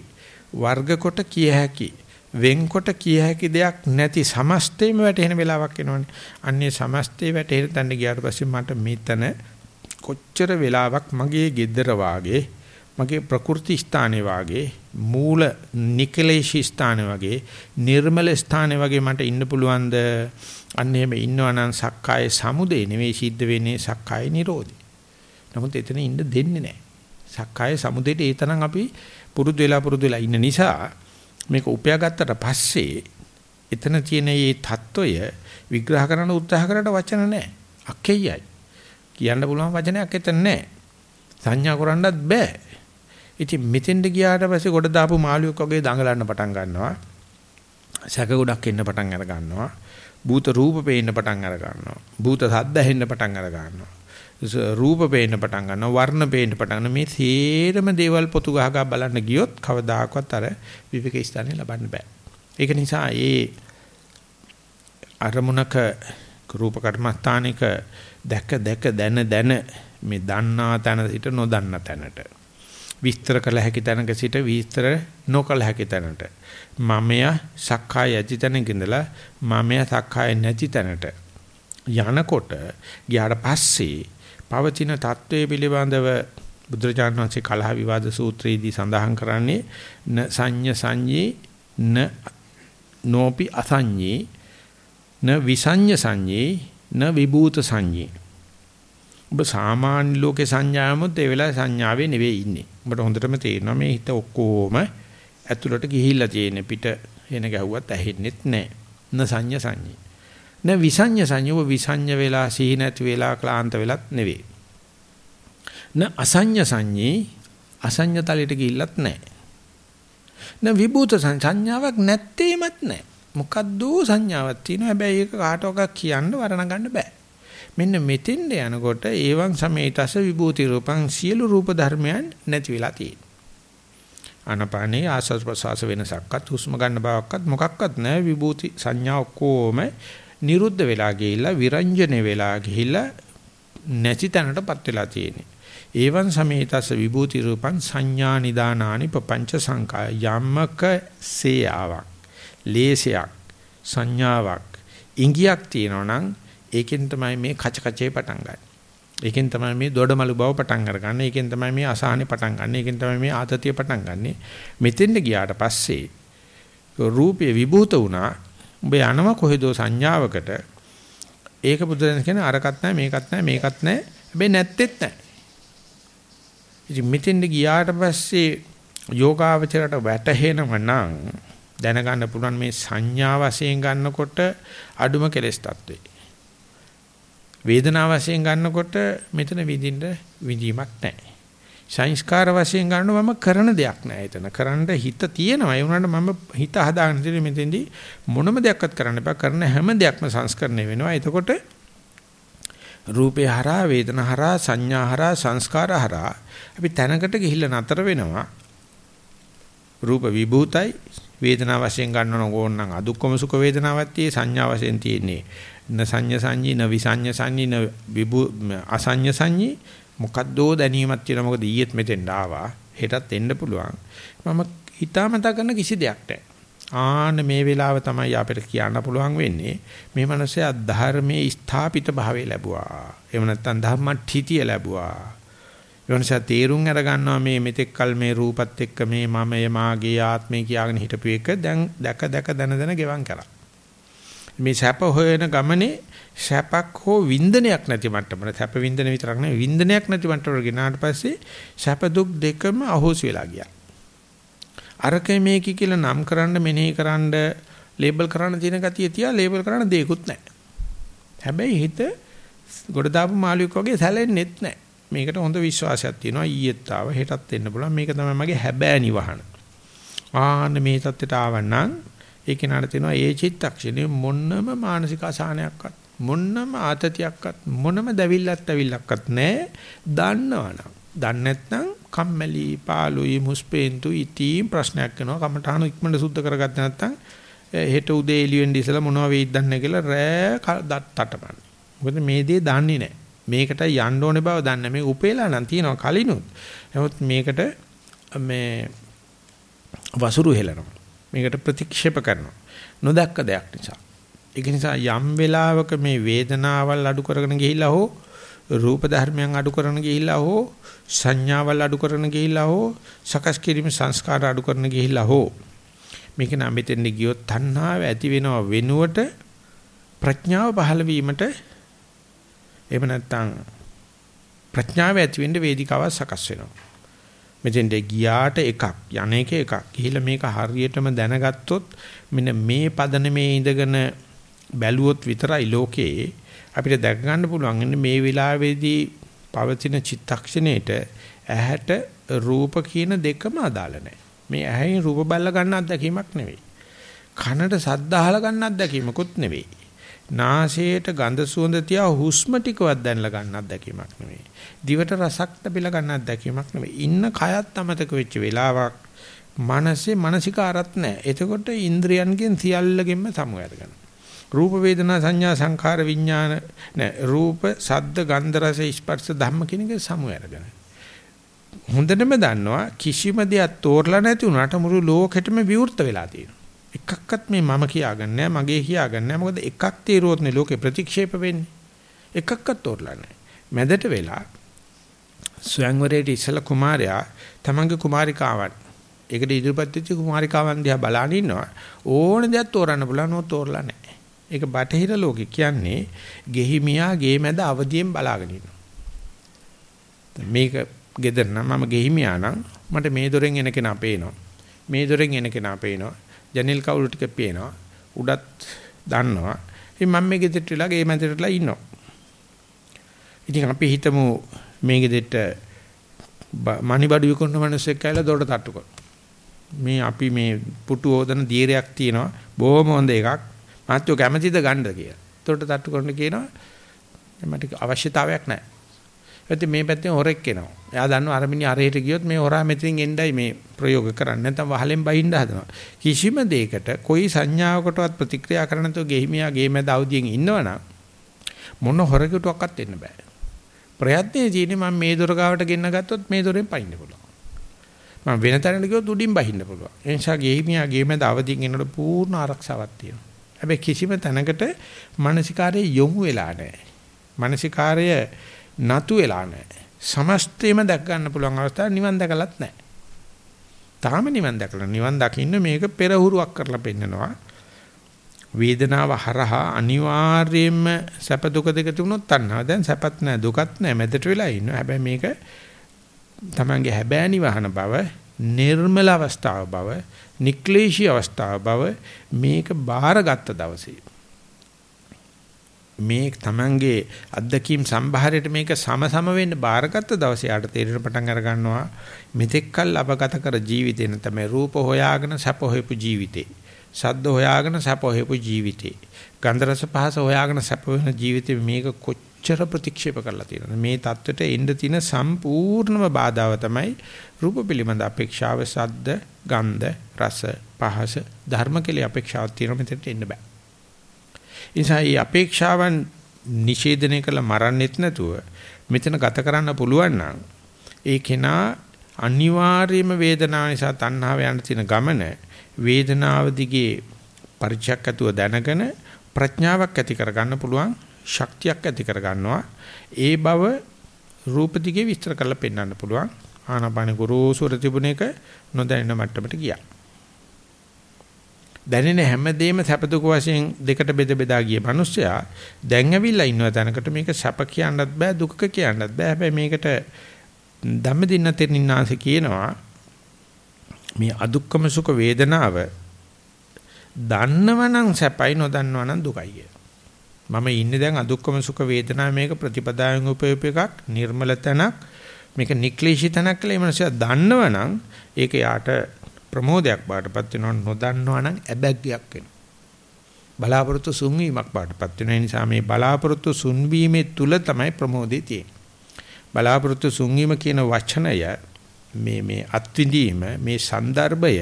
වර්ග කොට කිය හැකි වෙන්කොට කිය හැකි දෙයක් නැති සමස්තේම වැටෙන වෙලාවක් එනවනේ. අන්නේ සමස්තේ වැටෙන තැන ගියාට පස්සේ මට මෙතන කොච්චර වෙලාවක් මගේ gedara වාගේ මගේ ප්‍රකෘති ස්ථානේ වාගේ මූල නිකලේශී ස්ථානේ වාගේ නිර්මල ස්ථානේ වාගේ මට ඉන්න පුළුවන්ද? අන්න එහෙම ඉන්නවා නම් සක්කාය සමුදේ නෙවෙයි සිද්ධ වෙන්නේ සක්කාය නිරෝධය. නමුත් එතන ඉන්න දෙන්නේ නැහැ. සක්කාය සමුදේට ඒ තරම් අපි පුරුදු වෙලා පුරුදු වෙලා ඉන්න නිසා මේක උපයාගත්තට පස්සේ එතන තියෙන මේ தত্ত্বය විග්‍රහ කරන්න උත්සාහ කරලා වචන නැහැ. අක්කෙයයි කියන්න පුළුවන් වචනයක් එතන නැහැ. සංඥා කරන්නත් බෑ. ඉතින් මෙතෙන්ට ගියාට පස්සේ කොට දාපු මාළුවෙක් වගේ දඟලන්න පටන් ගන්නවා. සැක ගොඩක් එන්න පටන් අර ගන්නවා. භූත රූප පේන්න පටන් අර ගන්නවා. භූත සද්ද ඇහෙන්න පටන් අර ගන්නවා. රූප පේන්න පටන් ගන්නවා වර්ණ පේන්න පටන් ගන්නවා මේ සේරම දේවල් පොතු ගහ ගහ බලන්න ගියොත් කවදාකවත් අර විවේක ස්ථානේ ලබන්න බෑ ඒක නිසා ඒ අරමුණක රූප කර්මස්ථානික දැක දැක දන දන මේ දන්නා තැන සිට නොදන්නා තැනට විස්තර කළ හැකි තැනක සිට විස්තර නොකළ හැකි තැනට මමය සක්කාය ඇති තැනක ඉඳලා මමය සක්කාය නැති තැනට යනකොට ගියාට පස්සේ පවතින தત્ත්වයේ පිළිබඳව බුදුරජාණන් වහන්සේ කලහ විවාද සූත්‍රයේදී සඳහන් කරන්නේ න සංඤ සංඤේ න නෝපි අසංඤේ න විසංඤ සංඤේ න විභූත සංඤේ ඔබ සාමාන්‍ය ලෝකේ සංඥාවමුත් ඒ වෙලාවේ සංඥාවේ නෙවෙයි ඉන්නේ. ඔබට හොඳටම තේරෙනවා මේ හිත ඔක්කොම ඇතුළට ගිහිල්ලා තියෙන පිට එන ගැහුවත් ඇහෙන්නෙත් නැහැ. න සංඥ සංඤේ. න විසංඥ සංයෝව විසංඥ වෙලා සිහි නැති වෙලා ක්ලාන්ත වෙලත් නෙවෙයි. න අසංඥ සංඤේ අසංඥ තලයට ගිහිල්ලත් නැහැ. න විභූත සංඥාවක් නැත්තේමත් නැහැ. මොකද්ද සංඥාවක් තියෙනවා. හැබැයි ඒක කාටවත් කියන්න වරණ ගන්න බෑ. මෙන්න මෙතෙන්ද යනකොට ඒවං සමේතස විභූති රූපං සියලු රූප ධර්මයන් නැති වෙලා තියෙනවා. ආනපානේ ආසස් ප්‍රසවාස වෙනසක්වත් හුස්ම ගන්න බවක්වත් මොකක්වත් නැහැ විභූති සංඥා ඔක්කොම නිරුද්ධ වෙලා ගිහිල්ලා විරංජනේ වෙලා ගිහිල්ලා නැති තැනටපත් වෙලා තියෙන්නේ. ඒවන් සමේතස විභූති රූපං සංඥා නිදානානි පపంచ සංකාය යම්මක සේයාවක් ලේසයක් සංඥාවක් ඉංගියක් තියෙනවා නම් ඒකෙන් තමයි මේ කච කචේ පටන් ගන්න. ඒකෙන් තමයි මේ දොඩමලු බව පටන් අරගන්නේ. ඒකෙන් තමයි මේ අසහනේ පටන් ගන්න. ඒකෙන් තමයි මේ ආතතිය පටන් ගන්නෙ. මෙතෙන්ද ගියාට පස්සේ රූපේ විභූත වුණා. උඹ යනවා කොහෙදෝ සංඥාවකට. ඒක බුදුරජාණන් කියන්නේ අරකට නැහැ මේකත් නැහැ මේකත් නැහැ. හැබැයි නැත්තේත් නැහැ. ඉතින් මෙතෙන්ද ගියාට පස්සේ යෝගාවචරයට වැටහෙනව නම් දැනගන්න පුළුවන් මේ සංඥා වශයෙන් ගන්නකොට අඩුම කෙලස් තත්වේ. වේදනාව වශයෙන් ගන්නකොට මෙතන විඳින්න විඳීමක් නැහැ. සංස්කාර වශයෙන් ගන්නව මම කරන දෙයක් නෑ එතන. කරන්න හිත තියෙනවා. ඒ වුණාට මම හිත හදාගෙන ඉතින් මෙතෙන්දී මොනම දෙයක්වත් කරන්න බෑ. කරන හැම දෙයක්ම සංස්කරණය වෙනවා. එතකොට රූපේ හරහා, වේදනා හරහා, සංඥා හරහා, සංස්කාර හරහා අපි තැනකට ගිහිල්ලා නතර වෙනවා. රූප විභූතයි වේදනා වශයෙන් ගන්නව ඕනනම් අදුක්කම සුඛ වේදනාවක් tie සංඥා වශයෙන් තියෙන්නේ. න සංඤ සංඤී න විසංඤ සංඤී න විභු අසංඤ සංඤී. මොකද්දෝ දැනීමක් තියෙනවා. මොකද ඊයේත් මෙතෙන්ට ආවා. හෙටත් එන්න පුළුවන්. මම හිතාමතා කරන කිසි දෙයක් නැහැ. ආන්න මේ වෙලාව තමයි අපිට කියන්න පුළුවන් වෙන්නේ. මේ මිනිස්සයා ධර්මයේ ස්ථාපිත භාවය ලැබුවා. එහෙම නැත්නම් ධර්මඨිතිය ලැබුවා. එවනසා තේරුම් අර ගන්නවා මේ මෙතෙක් කල මේ රූපත් එක්ක මේ මමය මාගේ ආත්මය කියාගෙන හිටපු එක දැන් දැක දැක දන දන ගෙවම් කරා මේ සැප හොයන ගමනේ සැපක් හෝ වින්දනයක් නැති මට්ටමට සැප වින්දන විතරක් නෙවෙයි වින්දනයක් නැති මට්ටමට ගෙනාට පස්සේ සැප දුක් දෙකම අහෝසි වෙලා ගියා. අරකේ මේකයි කියලා නම් කරන්න මෙනෙහි කරන්න ලේබල් කරන්න තියෙන ගතිය තියා ලේබල් කරන්න දෙයක්වත් නැහැ. හැබැයි හිත ගොඩ දාපු මාළුවෙක් වගේ සැලෙන්නෙත් නැහැ. මේකට හොඳ විශ්වාසයක් තියෙනවා ඊයේත් ආව හෙටත් එන්න පුළුවන් මේක තමයි මගේ හැබෑ නිවහන. ආන්න මේ தත්ත්වයට ආවනම් ඒ කෙනාට තියෙනවා ඒ චිත්තක්ෂණය මොන්නම මානසික අසහනයක්වත් මොන්නම ආතතියක්වත් මොනම දැවිල්ලක් ඇවිල්ලක්වත් නැහැ දන්නවනම් දන්නේ නැත්නම් කම්මැලි පාළුයි මුස්පේන්තු ඉතීම් ප්‍රශ්නයක් වෙනවා කමඨාන ඉක්මනට සුද්ධ කරගත්තේ නැත්නම් හෙට උදේ එළිය වෙන්න ඉස්සලා මොනව වෙයිද දන්නේ කියලා රෑ තටමන. මොකද මේ දේ දන්නේ නැහැ. මේකට යන්න ඕනේ බව දන්නේ මේ උපේලා නම් තියෙනවා කලිනුත්. නමුත් මේකට මේ වසුරු හෙලනවා. මේකට ප්‍රතික්ෂේප කරනවා. නොදක්ක දෙයක් නිසා. ඒක නිසා යම් වෙලාවක මේ වේදනාවල් අඩු කරගෙන ගිහිල්ලා හෝ රූප ධර්මයන් අඩු කරන ගිහිල්ලා හෝ සංඥාවල් අඩු කරන ගිහිල්ලා හෝ සකස් කිරීම සංස්කාර අඩු කරන ගිහිල්ලා හෝ මේක නම් මෙතෙන්ද ගියොත් තණ්හාව ඇති වෙනව වෙනුවට ප්‍රඥාව පහළ වීමට එහෙම නැත්නම් ප්‍රඥාව ඇති වෙන්න වේදිකාවක් සකස් වෙනවා මෙතෙන්ට ගියාට එකක් යන්නේක එකක්. ගිහිල්ලා මේක හරියටම දැනගත්තොත් මෙන්න මේ පදනමේ ඉඳගෙන බැලුවොත් විතරයි ලෝකේ අපිට දැක ගන්න පුළුවන් මේ වෙලාවේදී පවතින චිත්තක්ෂණේට ඇහැට රූප කියන දෙකම අදාළ නැහැ. මේ ඇහෙන් රූප බල්ල ගන්න අත්දැකීමක් නෙවෙයි. කනට සද්ද අහලා ගන්න අත්දැකීමකුත් නෙවෙයි. නාසයට ගඳ සුවඳ තියා හුස්ම ටිකවත් දැනලා ගන්න අත්දැකීමක් නෙවෙයි. දිවට රසක් ලැබිලා ගන්න අත්දැකීමක් නෙවෙයි. ඉන්න කයත් අමතක වෙච්ච වෙලාවක් මනසේ මානසිකාරත් නැහැ. එතකොට ඉන්ද්‍රියන්ගෙන් සියල්ලගෙම සමුය අරගන්න. රූප වේදනා සංඥා සංඛාර විඥාන නෑ රූප සද්ද ගන්ධ රස ස්පර්ශ ධම්ම කියන එක සමුය අරගන්න. හොඳටම දන්නවා කිසිම දෙයක් තෝරලා නැති වුණාට මුළු ලෝකෙටම විවෘත වෙලා තියෙනවා. එකක්වත් මේ මම කියාගන්නේ නැහැ මගේ කියාගන්නේ නැහැ මොකද එකක් තීරුවොත්නේ ලෝකේ ප්‍රතික්ෂේප වෙන්නේ. එකක්වත් තෝරලා නැහැ. මැදට වෙලා ස්වයංවරයේ ඉස්සලා කුමාරයා තමන්ගේ කුමාරිකාවන් ඒකට ඉදිරිපත් වෙච්ච කුමාරිකාවන් දිහා බලන ඉන්නවා ඕන දෙයක් තෝරන්න පුළුවන් නෝ තෝරලා නැහැ. ඒක බටහිර ලෝකෙ කියන්නේ ගෙහිමියා ගේ මැද අවදියෙන් බලාගෙන ඉන්නවා. මේක ගෙදර නම් මම ගෙහිමියා නම් මට මේ දොරෙන් එන කෙනා පේනවා. මේ දොරෙන් එන කෙනා පේනවා. ජනෙල් කවුරු ටික පේනවා. උඩත් දන්නවා. ඉතින් මම මේ ගෙදරට වෙලා ගේ මැදටලා ඉන්නවා. ඉතින් අපි හිතමු මේ ගෙදරට මණිබඩු විකුණන මිනිස්සෙක් ඇවිල්ලා දොරට තට්ටු කරනවා. මේ අපි මේ පුටු හොදන දියරයක් තියෙනවා. බොහොම හොඳ එකක්. මාත්‍යෝ කැමතිද ගන්නද කියලා. දොරට තට්ටු කරන්න කියනවා. මට අවශ්‍යතාවයක් නැහැ. ඒත් මේ පැත්තෙන් හොරෙක් එනවා. එයා දන්නවා අර මිනිහ අරහෙට ගියොත් මේ හොරා මෙතනින් එන්නයි මේ ප්‍රයෝග කරන්නේ. නැත්නම් වහලෙන් බහින්න හදනවා. කිසිම දෙයකට કોઈ සංඥාවකටවත් ප්‍රතික්‍රියා කරන්න නැතුව ගෙහිමියා ගේ මැද අවදියෙන් ඉන්නවනම් මොන හොරකටවත් එන්න බෑ. ප්‍රයත්නයේ තියෙන්නේ මම මේ දොර ගාවට ගෙන්න ගත්තොත් මේ දොරෙන් පයින්න පුළුවන්. මම වෙන තැනකට ගියොත් උඩින් බහින්න පුළුවන්. ඒ නිසා ගෙහිමියා ගේ මැද අවදියෙන් ඉන්නකොට පූර්ණ ආරක්ෂාවක් තියෙනවා. හැබැයි කිසිම තැනකට මානසිකාරයේ යොමු වෙලා නැහැ. මානසිකාරය නතු වෙලා නැහැ. සමස්තයම දැක් ගන්න පුළුවන් අවස්ථාව නිවන් දැකලත් නැහැ. තාම නිවන් දැකලා නිවන් දකින්න මේක පෙරහුරුවක් කරලා පෙන්නනවා. වේදනාව හරහා අනිවාර්යයෙන්ම සැප දුක දෙක තුනොත් තණ්හා. දැන් සැපත් නැහැ දුකත් නැහැ මැදට වෙලා ඉන්නවා. හැබැයි මේක තමන්ගේ හැබෑ නිවහන බව, නිර්මල අවස්ථාව බව, නික්ලේශී අවස්ථාව බව මේක බාරගත් දවසේ මේ තමන්ගේ අද්දකීම් සම්භාරයට මේක සමසම වෙන්න බාරගත්ත දවසේ යාට තේරෙන පටන් අර ගන්නවා. මෙතෙක්කල් අපගත කර ජීවිතේ නැත්නම් රූප හොයාගෙන සැප හොයපු ජීවිතේ. සද්ද හොයාගෙන සැප හොයපු ජීවිතේ. ගන්ධ රස පහස හොයාගෙන සැප වෙන ජීවිතේ මේක කොච්චර ප්‍රතික්ෂේප කරලා තියෙනවද? මේ தත්වෙට එන්න තියෙන සම්පූර්ණම බාධාව තමයි රූප පිළිබඳ අපේක්ෂාව සද්ද ගන්ධ රස පහස ධර්ම කෙලේ අපේක්ෂාවක් තියෙන මෙතෙන්ට එන්න බෑ. නිසා මේ අපේක්ෂාවන් නිෂේධනය කළ මරන්නෙත් නැතුව මෙතන ගත කරන්න පුළුවන් නම් ඒ කෙනා අනිවාර්යයෙන්ම වේදනාව නිසා තණ්හාව යන තියෙන ගමන වේදනාව දිගේ පරිචයක් ඇතුව දැනගෙන ප්‍රඥාවක් ඇති කර ගන්න පුළුවන් ශක්තියක් ඇති කර ගන්නවා ඒ බව රූප දිගේ විස්තර කරලා පෙන්වන්න පුළුවන්. ආනාපාන ගුරුසුර තිබුණ එක නොදැනෙන මට්ටමට ගියා. දැනෙන හැමදේම සැප දුක වශයෙන් දෙකට බෙද බෙදා ගිය මිනිස්සයා දැන් ඇවිල්ලා ඉන්නවා තැනකට. මේක සැප කියන්නත් බෑ දුක කියන්නත් බෑ. හැබැයි මේකට ධම්මදින්න තෙන්නාංශ කියනවා මේ අදුක්කම සුඛ වේදනාව දන්නවනම් සැපයි නොදන්නවනම් දුකයි මම ඉන්නේ දැන් අදුක්කම සුඛ වේදනාව මේක ප්‍රතිපදාවෙන් උපයෝග එකක් නිර්මල තැනක්. මේක නික්ලේශී තැනක් කියලා මේ මනුස්සයා දන්නවනම් ඒක යාට ප්‍රමෝදයක් බාටපත් වෙනවා නොදන්නවා නම් ඇබැග්ගයක් වෙනවා. බලාපොරොත්තු සුන්වීමක් බාටපත් වෙන නිසා මේ බලාපොරොත්තු සුන්වීමේ තුල තමයි ප්‍රමෝදේ තියෙන්නේ. බලාපොරොත්තු සුන්වීම කියන වචනය මේ මේ අත්විඳීම මේ સંદર્ભය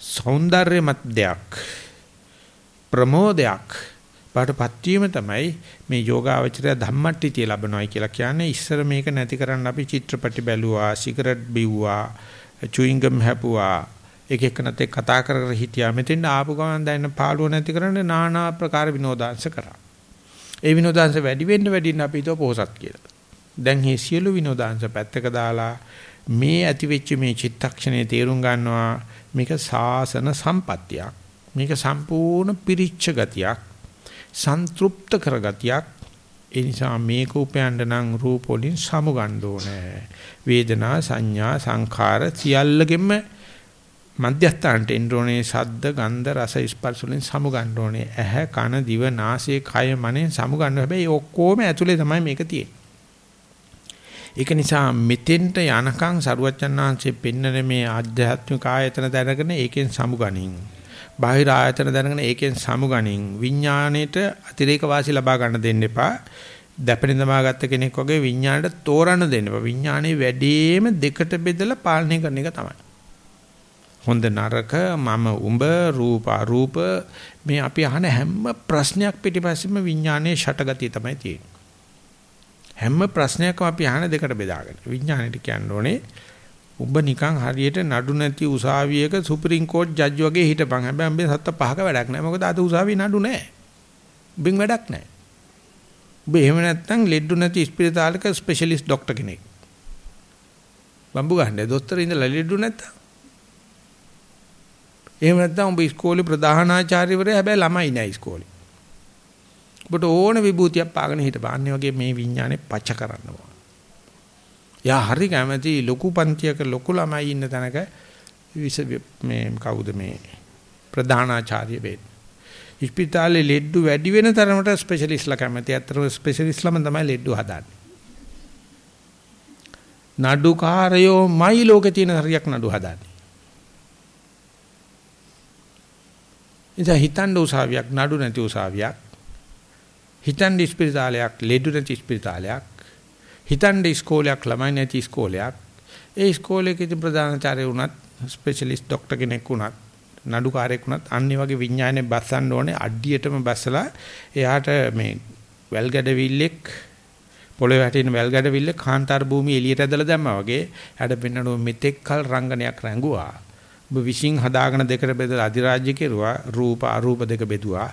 సౌందర్యමත් දෙයක් ප්‍රමෝදයක් බාටපත් වීම තමයි මේ යෝගාවචරය ධම්මට්ටිතිය ලැබනවායි කියලා කියන්නේ ඉස්සර මේක නැති කරන්න අපි චිත්‍රපටි බැලුවා සිගරට් බිව්වා චුයින්ගම් හැපුවා එක එකනත් එක්ක කතා කර කර හිටියා. මෙතෙන් ආපු ගමන් දැන් පාළුව නැති කරන්න নানা ආකාර විනෝදාංශ කරා. ඒ විනෝදාංශ වැඩි වෙන්න වැඩින්න අපි හිතුව පොහසත් කියලා. දැන් මේ සියලු විනෝදාංශ පැත්තක දාලා මේ ඇති වෙච්ච මේ චිත්තක්ෂණයේ තේරුම් ගන්නවා මේක සාසන සම්පත්තියක්. මේක සම්පූර්ණ පිරිච්ච ගතියක්. සන්තුප්ත කරගතියක්. ඒ නිසා මේක උපයන්න නම් රූප වලින් සමු ගන්න ඕනේ. වේදනා සංඥා සංඛාර සියල්ලගෙම මධ්‍යස්ථානට එන්න ඕනේ ශබ්ද ගන්ධ රස ස්පර්ශ වලින් සමු ගන්න ඕනේ. ඇහැ කන දිව නාසය කය මනෙන් සමු ගන්න හැබැයි ඔක්කොම ඇතුලේ තමයි මේක තියෙන්නේ. ඒක නිසා මෙතෙන්ට යනකම් සරුවච්චන්හන්සේ පෙන්නන මේ ආධ්‍යාත්මික ආයතන දැනගෙන ඒකෙන් සමු ගනින්. බාහිර ආයතන දැනගෙන ඒකෙන් සමු ගනින්. විඥාණයට අතිරේක වාසි ලබා ගන්න දෙන්න එපා. දැපෙන දමාගත්ත කෙනෙක් වගේ විඥාණයට තෝරන්න දෙන්න එපා. විඥානේ වැඩිම දෙකට බෙදලා පාලනය කරන එක තමයි. හොඳ නරක මම උඹ රූප අරූප මේ අපි අහන හැම ප්‍රශ්නයක් පිටිපස්සෙම විඥානයේ ෂටගතිය තමයි තියෙන්නේ. හැම ප්‍රශ්නයක්ම අපි අහන දෙකට බෙදාගෙන. විඥාණයට කියන්න ඕනේ උඹ නිකන් හරියට නඩු නැති උසාවියක සුප්‍රීම කෝට් ජජ් වගේ හිටපන්. හැබැයි උඹේ සත්ත පහක වැඩක් නැහැ. මොකද අද උසාවියේ නඩු නැහැ. උඹෙන් වැඩක් නැහැ. උඹ එහෙම නැත්නම් ලෙඩු නැති ස්පිරිතාලක ස්පෙෂලිස්ට් ડોක්ටර් කෙනෙක්. බම්බු ගහන්නේ දොස්තර ඉඳලා ලෙඩු නැත්තම්. එහෙම නැත්නම් උඹ ඉස්කෝලේ ප්‍රධානාචාර්යවරයා හැබැයි ළමයි නෑ ඉස්කෝලේ. ඔබට ඕන විභූතියක් පාගෙන හිටපාන්නේ වගේ මේ විඥානේ පච කරනවා. යා හරි කැමති ලොකු පන්තියක ලොකු ළමයි ඉන්න තැනක මේ කවුද මේ ප්‍රධානාචාර්ය වෙන්නේ. ඉස්පිතාලේ ලෙඩ්ඩු වැඩි වෙන තරමට ස්පෙෂලිස්ට්ලා කැමති. අතර ස්පෙෂලිස්ට්ලාම තමයි ලෙඩ්ඩු හදාන්නේ. නඩුකාරයෝ මයි ලෝකේ තියෙන හරියක් නඩු හදාන්නේ. ඉතින් හිතන්න උසාවියක් නඩු නැති උසාවියක් හිතන්න ඉස්පිරිතාලයක් ලෙඩු නැති ඉස්පිරිතාලයක් හිතන්න ඉස්කෝලයක් ළමයි නැති ඉස්කෝලයක්. ඒ ඉස්කෝලේක ඉතින් ප්‍රධානාචාර්ය වුණත් ස්පෙෂලිස්ට් ડોක්ටර් කෙනෙක් වුණත් නඩුකාරයෙක් වුණත් අන්නේ වගේ විඥානේ බස්සන්න ඕනේ. අඩියටම බස්සලා එයාට මේ වැල්ගඩවිල්ලෙක් පොළොවේ වැටෙන වැල්ගඩවිල්ල කාන්තාර භූමිය එළියට ඇදලා දැම්මා වගේ. හැඩ පෙන්නනෝ මෙතෙක් කල රංගනයක් රැඟුවා. ඔබ විශ්ින් හදාගෙන දෙකට බෙදලා අධිරාජ්‍ය කෙරුවා රූප අරූප දෙක බෙදුවා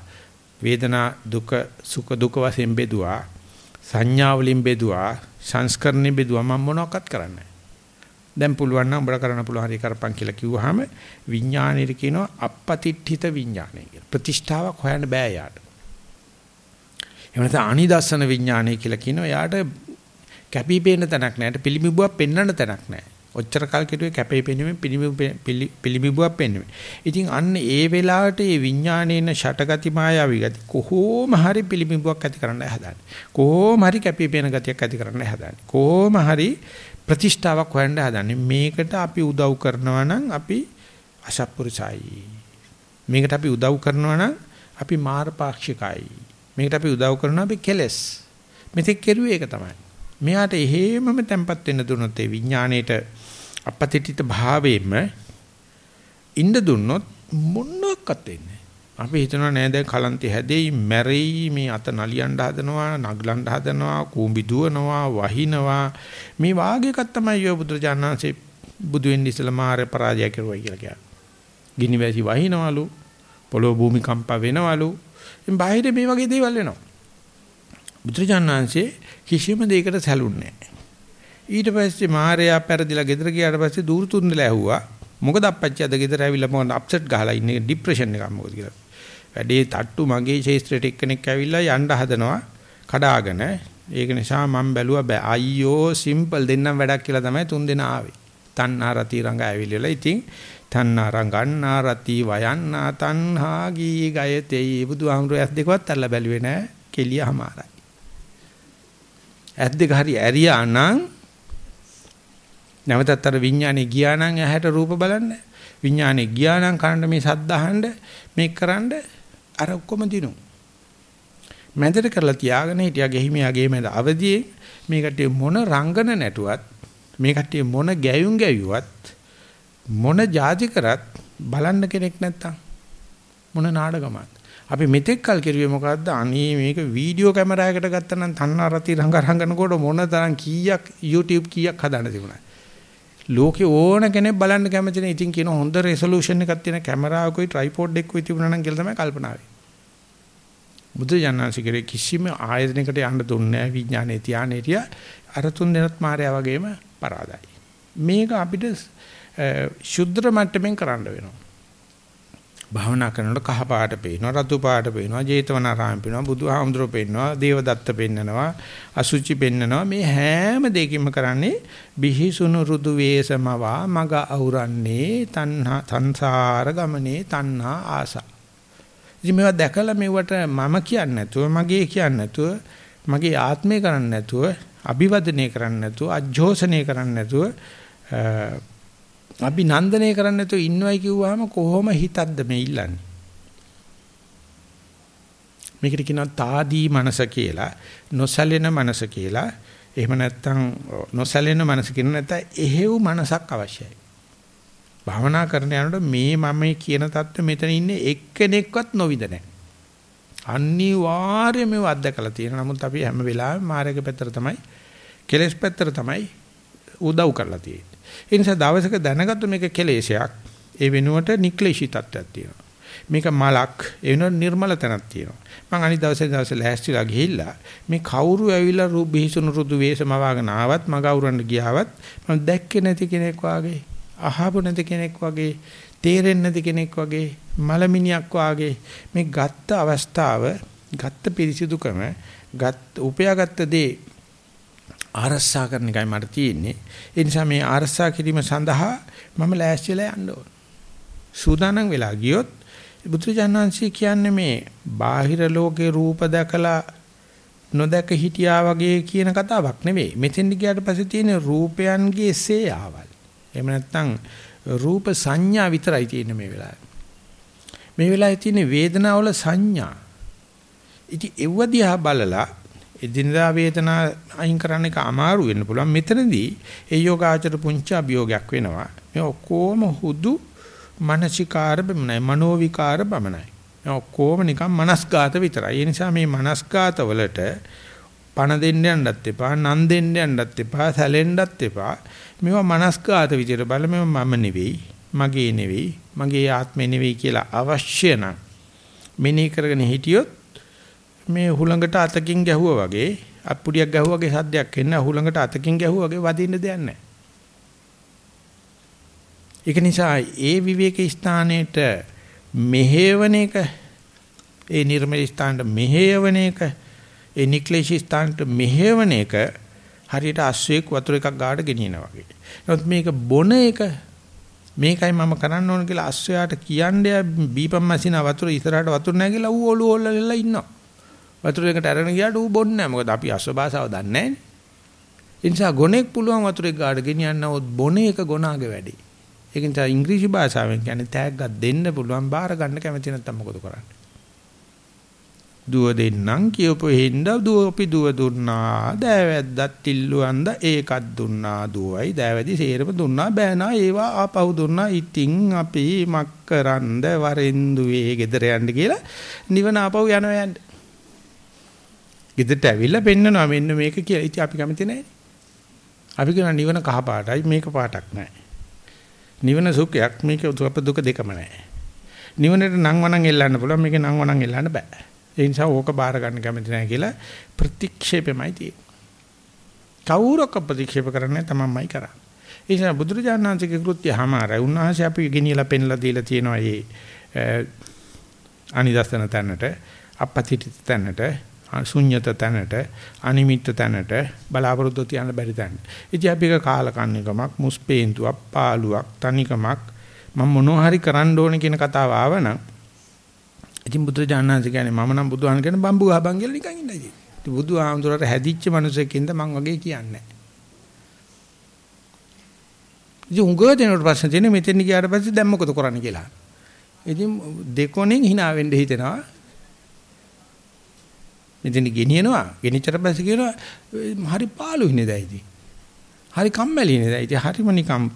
වේදනා දුක සුඛ දුක වශයෙන් බෙදුවා සංඥා වලින් බෙදුවා සංස්කරණෙ බෙදුවා මම මොනවක්වත් කරන්නේ දැන් පුළුවන් නම් උඹලා කරන්න පුළුවන් හරි කරපන් කියලා කිව්වහම විඥානෙට කියනවා අපපතිට්ඨිත විඥානය කියලා. ප්‍රතිෂ්ඨාවක් හොයන්න බෑ යාට. එහෙම නැත්නම් අනිදස්සන විඥානය කියලා කියනවා යාට කැපී පේන තැනක් නැහැ. පිළිමිබුවක් පෙන්වන්න තැනක් නැහැ. ඔච්චර කල් කෙරුවේ කැපී පෙනීමෙන් පිළිමිබුවක් පෙන්වීම. ඉතින් අන්න ඒ වෙලාවට මේ විඥානේන ෂටගති මායාවී ගති කොහොම හරි පිළිමිබුවක් ඇති කරන්න හදාන්නේ. කොහොම හරි කැපී පෙනෙන ගතියක් ඇති කරන්න හදාන්නේ. කොහොම හරි ප්‍රතිෂ්ඨාවක් හොයන්න හදාන්නේ. මේකට අපි උදව් කරනවා නම් අපි අසත්පුරුසයි. මේකට අපි උදව් කරනවා නම් අපි මාර්ගපාක්ෂිකයි. මේකට අපි උදව් කරනවා අපි කෙලස්. මෙතෙක් කෙරුවේ ඒක තමයි. මෙයාට එහෙමම තැම්පත් වෙන්න දුන්නොත් ඒ විඥාණයට අපතිටිත භාවයෙන්ම ඉන්න දුන්නොත් මොනක්වත් වෙන්නේ අපි හිතනවා නෑ දැන් කලන්තේ හැදෙයි මැරෙයි මේ අත නලියන්න හදනවා නගලන්න හදනවා කූඹි දුවනවා වහිනවා මේ වාගේ එකක් තමයි යෝ බුදුරජාණන්සේ බුදු වෙන්න ඉස්සලා මාරේ පරාජය කරුවා කියලා කියන්නේ. ගිනි වැසි වහිනවලු පොළොව භූමි කම්පා වෙනවලු. එම් බාහිර මේ වගේ දේවල් වෙනවා. බුදුරජාණන්සේ කිසිම දෙයකට සැලුන්නේ නැහැ. ඊට පස්සේ මාර්යා පෙරදිලා ගෙදර ගියාට පස්සේ දూరు තුන්දලා ඇහුවා මොකද අප්පච්චි අද ගෙදර ඇවිල්ලා මොකද අප්සෙට් ගහලා ඉන්නේ ડિප්‍රෙෂන් එකක් මොකද කියලා. වැඩේ තට්ටු මගේ ශේස්ත්‍රයට එක්කෙනෙක් ඇවිල්ලා යන්න හදනවා කඩාගෙන. ඒක නිසා මම බැලුවා බෑ අයියෝ සිම්පල් දෙන්නම් වැඩක් කියලා තමයි තුන් දෙනා ආවේ. තණ්හා රති රංග ඇවිල්ලා ඉතින් තණ්හා රංගන්නා රති වයන්නා තණ්හා ගී ගයතේ බුදුහාමුදුරුවෝ ඇස් දෙකවත් අල්ල බැලුවේ නෑ කෙලියමාරයි. ඇස් දෙක හරි ඇරියා නම් නැවතත් අර විඥානේ ගියා නම් ඇහැට රූප බලන්න. විඥානේ ගියා නම් කනට මේ ශබ්ද අහන්න මේක කරන්න අර ඔක්කොම දිනු. මැදට කරලා තියාගෙන හිටියා ගෙහිමියාගේ මැද අවදියේ මේ කට්ටිය මොන රංගන නැටුවත් මේ කට්ටිය මොන ගැයුම් ගැයුවත් මොන જાති කරත් බලන්න කෙනෙක් නැත්තම් මොන නාඩගමක් අපි මෙතෙක් කල් කෙරුවේ මොකද්ද? අනේ මේක වීඩියෝ කැමරාවකට ගත්තා නම් තන්නා රති රංග රංගනකොට මොන තරම් කීයක් YouTube කීයක් හදාන්න තිබුණා. ලෝකේ ඕන කෙනෙක් බලන්න කැමති නේ. ඉතින් කියන හොඳ රෙසලූෂන් එකක් තියෙන කැමරාවකුයි ට්‍රයිපෝඩ් එකකුයි තිබුණා නම් කියලා තමයි කල්පනා වෙන්නේ. බුදු ජානසිකරේ කිසිම ආයතනයකට යන්න දුන්නේ නැහැ විඥානේ තියානේ තියා අර තුන් දෙනත් මායя වගේම පරාදයි. මේක අපිට ශුද්ධ මට්ටමින් කරන්න වෙනවා. භාවනා කරනකොට කහ පාට පේනවා රතු පාට පේනවා ජේතවනාරාම පේනවා බුදුහාමුදුරුවෝ පේනවා දේවදත්ත පෙන්නනවා අසුචි පෙන්නනවා. මේ හැම දෙයකින්ම කරන්නේ බිහිසුණු රුදු වේසමවා මග අවරන්නේ තණ්හා සංසාර ගමනේ තණ්හා ආසා. ඉතින් මේවා දැකලා මෙවට මම කියන්නේ නැතුව මගේ කියන්නේ නැතුව මගේ ආත්මය කරන්නේ නැතුව අභිවදනය කරන්නේ නැතුව අජෝසනය කරන්නේ නැතුව අපි නන්දනය කරන්නේ නැතුව ඉන්නවයි කිව්වහම කොහොම හිතක්ද මේ ඉල්ලන්නේ? මේකට කියනවා తాදී මනස කියලා නොසැලෙන මනස කියලා. එහෙම නැත්නම් නොසැලෙන මනස කියන නැත්නම් එහෙව් මනසක් අවශ්‍යයි. භාවනා කරන යනකොට මේ මම කියන தත්ත්වෙ මෙතන ඉන්නේ එක්කෙනෙක්වත් නොවිද නැහැ. අනිවාර්යයෙන්ම අත්දකලා තියෙන නමුත් අපි හැම වෙලාවෙම මාර්ගය පැත්තට තමයි කෙලෙස් පැත්තට තමයි උදව් කරලා තියෙන්නේ ඒ නිසා දවසක දැනගත්තු මේක කෙලේශයක්. ඒ වෙනුවට නික්ලේශී තත්ත්වයක් තියෙනවා. මේක මලක් ඒ වෙන නිර්මල තැනක් තියෙනවා. මං අනිත් දවසේ දවසේ ලෑස්තිලා ගිහිල්ලා මේ කවුරු ඇවිල්ලා රු බිහිසුණු රුදු වේසම වාගෙන ආවත් මග අවුරන්න ගියාවත් මම දැක්කේ නැති කෙනෙක් වාගේ අහපු නැති කෙනෙක් වගේ තේරෙන්නේ නැති කෙනෙක් වගේ මලමිනියක් වාගේ මේ ගත්ත අවස්ථාව ගත්ත පිරිසිදුකම ගත් උපයාගත්ත දේ ආරස්සා කරන එකයි මට තියෙන්නේ. ඒ නිසා මේ ආරස්සා කිරීම සඳහා මම ලෑස්තිලා යන්න ඕන. සූදානම් වෙලා ගියොත් බුදුජානන්සේ කියන්නේ මේ බාහිර ලෝකේ රූප දැකලා නොදැක හිටියා වගේ කියන කතාවක් නෙවෙයි. මෙතෙන් ගියාට පස්සේ තියෙන රූපයන්ගේ සේයාවල්. එහෙම නැත්නම් රූප සංඥා විතරයි තියෙන්නේ මේ වෙලාවේ. මේ වෙලාවේ තියෙන වේදනාවල සංඥා. ඉතින් එව්ව දිහා බලලා එදිනදා වේදනා අයින් කරන්න එක අමාරු වෙන්න පුළුවන්. මෙතනදී ඒ යෝගාචර පුංචි අභියෝගයක් වෙනවා. මේ ඔක්කොම හුදු මානසිකාර බමනයි මනෝ විකාර බමනයි. මේ ඔක්කොම නිකන් මනස්ගත විතරයි. ඒ නිසා මේ මනස්ගත වලට පණ දෙන්න යන්නත් එපා, නන් දෙන්න යන්නත් එපා, සැලෙන්නත් එපා. මේවා මනස්ගත විදියට බල මම නෙවෙයි, මගේ නෙවෙයි, මගේ ආත්මේ නෙවෙයි කියලා අවශ්‍ය නම් මෙනෙහි කරගෙන හිටියොත් මේ හුළඟට අතකින් ගැහුවා වගේ අප්පුඩියක් ගැහුවා වගේ සද්දයක් එන්න හුළඟට අතකින් ගැහුවා වගේ වදින්න දෙයක් නැහැ. ඒක නිසා ඒ විවේක ස්ථානයේට මෙහෙවන එක ඒ නිර්මල ස්ථානට මෙහෙවන එක ඒ නික්ලේශ ස්ථානට මෙහෙවන එක හරියට අස්සෙක් වතුර එකක් ගාඩ ගෙනියනවා වගේ. නමුත් මේක බොන එක මේකයි මම කරන්න ඕන කියලා අස්සයාට කියන්නේ බීපම් මැෂින වතුර ඉස්සරහට වතුර නැහැ කියලා ඌ ඔලුව ඔල්ලලා ඉන්නවා. වතුර එකට අරගෙන ගියාට ඌ බොන්නේ නැහැ. මොකද අපි අස්ව භාෂාව දන්නේ නැහැ. ඒ නිසා ගොනෙක් පුළුවන් වතුර එක ගාඩ ගෙනියන්නවොත් බොන එක ගොනාගේ වැඩි. ඒක නිසා ඉංග්‍රීසි භාෂාවෙන් කියන්නේ තෑග්ගක් දෙන්න පුළුවන් බාර ගන්න කැමති නැත්නම් මොකද කරන්නේ? දුව දෙන්නම් කියපු හින්දා දුව අපි දුව දුන්නා දෑවැද්දත් ඉල්ලුවන්ද ඒකත් දුන්නා දුවයි දෑවැදි සේරම දුන්නා බෑනා ඒවා ආපහු දුන්නා ඉතින් අපි මක් කරන්ද වරෙන්දුවේ ගෙදර යන්න කියලා නිවන ආපහු යනවා යන්න. ගෙදරට ඇවිල්ලා පෙන්නනවා මෙන්න මේක කියලා. ඉතින් අපි කැමති නැහැ. අපි කියන නිවන කහ පාටයි මේක පාටක් නැහැ. නිවන සුඛයක් මේක දුක දෙකම නැහැ. නිවනට නම් වණන් එල්ලන්න පුළුවන් මේක නම් වණන් එල්ලන්න බෑ. ඒ නිසා ඕක බාර ගන්න කැමති නැහැ කියලා ප්‍රතික්ෂේපෙමයි තියෙන්නේ. කවුරක් ප්‍රතික්ෂේප කරන්නේ තමන්මයි කරන්නේ. ඒ නිසා බුදුරජාණන් වහන්සේගේ කෘත්‍ය හැමාරයි. උන්වහන්සේ අපි ගෙනියලා පෙන්ලා දීලා තියෙනවා මේ අනිදස්සන තැනට, අපපතිත තැනට, ශුන්්‍යත තැනට, අනිමිත්ත තැනට බලාපොරොත්තු තියන්න බැරි තැනට. ඉතින් අපි කාලකන්නිකමක්, මුස්පේන්තුවක්, පාළුවක්, තනිකමක් මම මොනවා හරි කරන්න ඕනේ කියන කතාව ආවනම් ඉතින් බුදුරජාණන්සේ කියන්නේ මම නම් බුදුහාම කියන බම්බු ගහපන් කියලා නිකන් ඉන්නයි. ඉතින් බුදුහාමුදුරට හැදිච්ච මිනිසෙකින්ද මං වගේ කියන්නේ. ඉතින් උංගව දෙනකොට ප්‍රශ්න තියෙන්නේ මෙතෙන් ගියාට පස්සේ දැන් මොකද කරන්න කියලා. ඉතින් දෙකොණෙන් hina වෙන්න හිතෙනවා. මෙතෙන් ගෙනියනවා. ගෙනිච්චට පස්සේ කියනවා හරි පාළුයි නේද ඉතින්. හරි කම්මැලි නේද ඉතින් හරිම නිකම්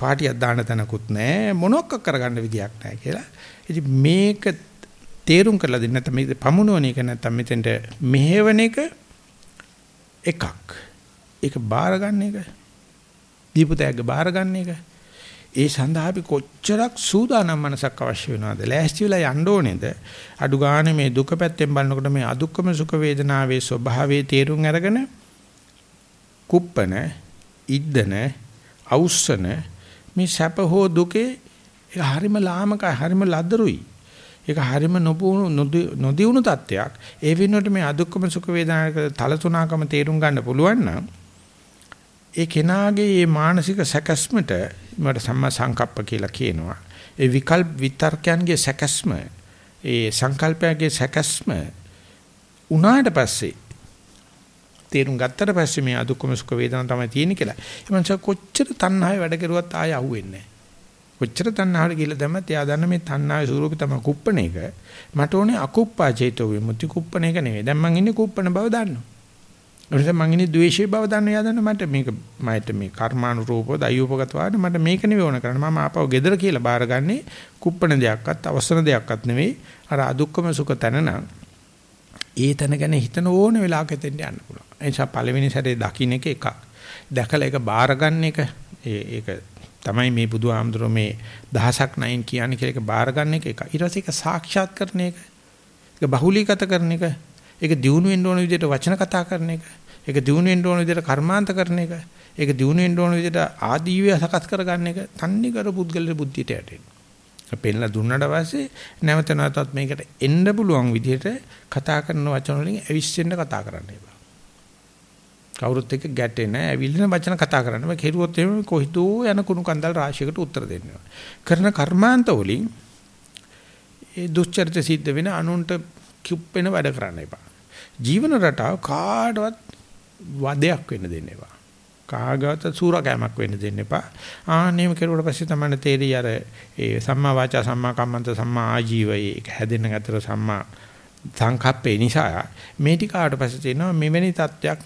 පාටියක් දාන්න තැනකුත් නැහැ මොනක්ක කරගන්න විදියක් නැහැ කියලා. ඉතින් මේක තේරුම් කරලා දෙන්න නැත්නම් මේක පමුණුවන එක නැත්නම් මෙතෙන්ට මෙහෙවන එක එකක්. ඒක බාර ගන්න එක. දීපතයක බාර ගන්න එක. ඒ සඳහා අපි කොච්චරක් සූදානම් මනසක් අවශ්‍ය වෙනවද? ලෑස්ති වෙලා යන්න ඕනේද? අඩු ගානේ මේ දුක පැත්තෙන් බලනකොට මේ අදුක්කම සුඛ වේදනාවේ ස්වභාවයේ තේරුම් අරගෙන කුප්පන, ඉද්දන, අවුස්සන මේ සැප හෝ දුකේ ඒක හරිම ලාමකයි හරිම ලදරුයි. ඒක හරිම නොපුණු නොදියුණු තත්ත්වයක්. ඒ වෙනුවට මේ අදුක්කම සුඛ වේදනාවක තලතුණකම තේරුම් ගන්න පුළුවන් නම් ඒ කෙනාගේ මේ මානසික සැකස්මට මට සම්මා සංකප්ප කියලා කියනවා. ඒ විකල්ප විතර්කයන්ගේ සැකස්ම ඒ සංකල්පයන්ගේ සැකස්ම උනාට පස්සේ තේරුම් ගත්තට පස්සේ මේ අදුක්කම සුඛ වේදනා තමයි තියෙන්නේ කියලා. ඒ මනස කොච්චර තණ්හාවේ වැඩ කරුවත් ආය අහුවෙන්නේ කොච්චර තණ්හාවට ගිහලා දැම්මත් එයා දන්න මේ තණ්හාවේ ස්වරූපය තමයි කුප්පණ එක. මට ඕනේ අකුප්පා චේතෝ විමුක්ති කුප්පණ එක නෙවෙයි. දැන් මං ඉන්නේ කුප්පණ බව දන්නවා. ඒ නිසා මං ඉන්නේ ද්වේෂයේ බව දන්න එයා දන්න මට මේක මට මේ කර්මානුරූපව දයූපගත වාද මට මේක නෙවෙයි ඕන කරන්නේ. මම ආපහු gedara කියලා බාරගන්නේ කුප්පණ දෙයක්වත් අවසන දෙයක්වත් නෙවෙයි. අර අදුක්කම සුඛ තැන නම් ඒ තැන ගැන හිතන ඕන වෙලාවක එතෙන්ට යන්න පුළුවන්. ඒ නිසා පළවෙනි සැරේ දකින්න එක එකක්. දැකලා ඒක බාර ගන්න එක ඒක තමයි මේ බුදුහාමුදුරුවෝ මේ දහසක් නයින් කියන්නේ කියලා එක බාර ගන්න එක එක. ඊට පස්සේ ඒක සාක්ෂාත් කරන එක. ඒක බහුලීගත කරන එක. ඒක දියුණු වෙන්න ඕන විදිහට වචන කතා කරන එක. ඒක දියුණු වෙන්න ඕන විදිහට කර්මාන්ත කරන එක. ඒක දියුණු වෙන්න ඕන විදිහට ආදීවය සකස් කරගන්න එක. තන්නේ කර පුද්ගලයේ බුද්ධියට යටෙන්න. පෙන්ලා දුන්නාට පස්සේ නැවත නැවතත් මේකට එන්න පුළුවන් විදිහට කතා කරන වචන වලින් ඇවිස්සෙන්න කතා කරන්න එපා. කවුරුත් එක්ක ගැටෙන ඇවිල්ලින වචන කතා කරන්න. මේ කෙරුවොත් එහෙම කොහිදෝ යන කුණු කන්දල් රාශියකට උත්තර දෙන්නවා. කරන කර්මාන්ත වලින් ඒ දුස්චරිත සිද්ධ වෙන අනුන්ට කිප්පෙන වැඩ කරන්න එපා. ජීවන රටාව කාටවත් වදයක් වෙන්න දෙන්න එපා. කාගවත් සූරකෑමක් වෙන්න දෙන්න එපා. ආන්නේම කෙරුවට පස්සේ තමයි තේරෙයි අර ඒ සම්මා වාචා සම්මා කම්මන්ත සම්මා ආජීවයේ හැදෙන්න ගතර සම්මා සංකප්පේ නිසා මේ ටික ආවට පස්සේ තියෙනවා මෙවැනි තත්වයක්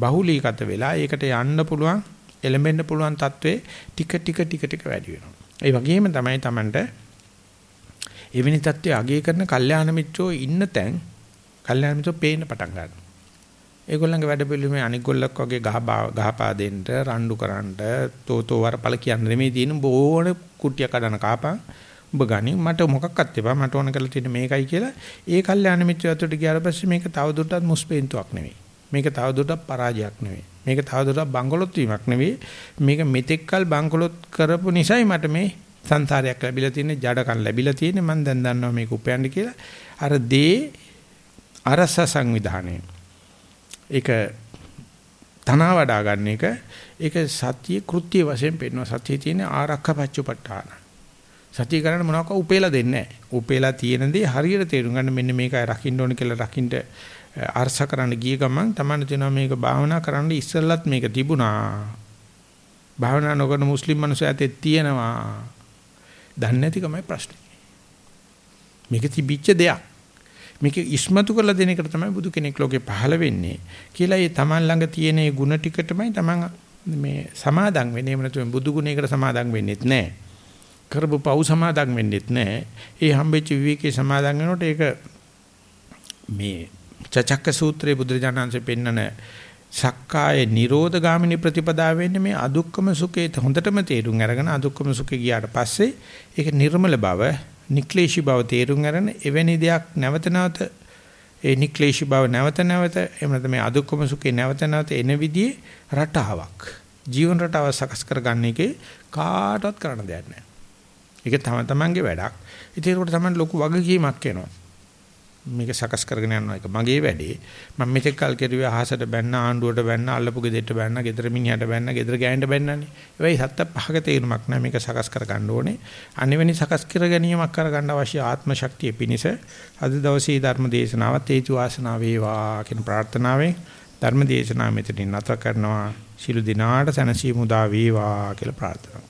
බහුලීගත වෙලා ඒකට යන්න පුළුවන් එළඹෙන්න පුළුවන් තත්වයේ ටික ටික ටික ටික වැඩි වෙනවා. ඒ වගේම තමයි Tamanට එවැනි තත්ත්වයේ අගය කරන කල්යාණ මිත්‍රෝ ඉන්න තැන් කල්යාණ මිත්‍රෝ පේන්න පටන් ගන්නවා. ඒගොල්ලන්ගේ වැඩ පිළිමේ අනික් ගොල්ලක් වගේ ගහ ගහපා දෙන්න රණ්ඩු කරන්න තෝතෝ වරපල කියන්න නෙමෙයි තියෙන බෝණ කුට්ටිය කඩන කාපන් ඔබ ගනි මට මොකක්වත් එපා මට ඕන කරලා තියෙන මේකයි කියලා ඒ කල්යාණ මිත්‍රයෝ අතට ගියාට පස්සේ මේක තවදුරටත් මුස්පේන්තුවක් නෙමෙයි මේක තවදුරටත් පරාජයක් නෙවෙයි. මේක තවදුරටත් බංගලොත් වීමක් නෙවෙයි. මේක මෙතෙක්කල් බංගලොත් කරපු නිසායි මට මේ සංසාරයක් ලැබිලා තියෙන්නේ ජඩකම් ලැබිලා තියෙන්නේ මම දැන් දන්නවා මේක උපයන්න කියලා. අර දේ අරස සංවිධානය. ඒක තනවා වඩා ගන්න එක ඒක සත්‍ය කෘත්‍ය වශයෙන් පෙන්වන සත්‍යයේ තියෙන ආරක්ෂපච්චපට්ඨාන. සත්‍ය කරන්න මොනවාක උපේලා දෙන්නේ නැහැ. උපේලා තියෙන දේ හරියට තේරුම් ගන්න මෙන්න මේකයි රකින්න ඕන කියලා රකින්න අර්ථ කරන්න ගිය ගමන් තමයි තේනවා මේක භාවනා කරන්න ඉස්සෙල්ලත් මේක තිබුණා. භාවනා නොකරන මුස්ලිම් මිනිස්සු ඇතේ තියෙනවා. දන්නේ නැතිකමයි ප්‍රශ්නේ. මේක තිබිච්ච දෙයක්. මේක ඉස්මතු කරලා දෙන එකට තමයි බුදු කෙනෙක් ලෝකේ පහළ වෙන්නේ කියලා ඒ Taman ළඟ තියෙන ඒ ಗುಣ ටික තමයි Taman මේ සමාදන් වෙන්නේ. එහෙම නැත්නම් බුදු ගුණයකට සමාදන් වෙන්නෙත් නැහැ. කරපු පව් සමාදන් වෙන්නෙත් නැහැ. ඒ හම්බෙච්ච විවේකේ සමාදන් වෙනකොට ඒක මේ චචක්ක සූත්‍රයේ බුදුරජාණන්සේ පෙන්නන සක්කාය නිරෝධ ගාමිනී ප්‍රතිපදාව වෙන්නේ මේ අදුක්කම සුඛේ හොඳටම තේරුම් අරගෙන අදුක්කම සුඛේ ගියාට පස්සේ ඒක නිර්මල බව, නික්ලේශී බව තේරුම් අරගෙන එවැනි දෙයක් නැවත නැවත ඒ නික්ලේශී බව නැවත නැවත එහෙම නැත්නම් මේ අදුක්කම සුඛේ නැවත නැවත එන විදිහේ රටාවක් ජීවන රටාව සකස් කරගන්න එකේ කාටවත් කරන්න දෙයක් නැහැ. ඒක තම තමන්ගේ වැඩක්. ඉතින් ඒකට තමයි ලොකු වගකීමක් එනවා. මේක සකස් කරගෙන යනවා. ඒක මගේ වැඩේ. මම මෙතෙක් කල් කෙරුවේ අහසට බැන්න ආණ්ඩුවට බැන්න අල්ලපු ගෙදෙට්ට බැන්න ගෙදර මිනිහට බැන්න ගෙදර ගෑනට බැන්නනේ. ඒවයි සත්ත පහක තේරුමක් නැහැ මේක සකස් කර ගන්න ඕනේ. අනිවෙනි සකස් කර ගැනීමක් කර ගන්න අවශ්‍ය ආත්ම ශක්තිය පිණිස අද දවසේ ධර්ම දේශනාවත් හේතු වාසනා වේවා කියන ප්‍රාර්ථනාවෙන් ධර්ම දේශනාව මෙතනින් නැත කරනවා. ශිළු දිනාට සැනසීම උදා වේවා කියලා ප්‍රාර්ථනා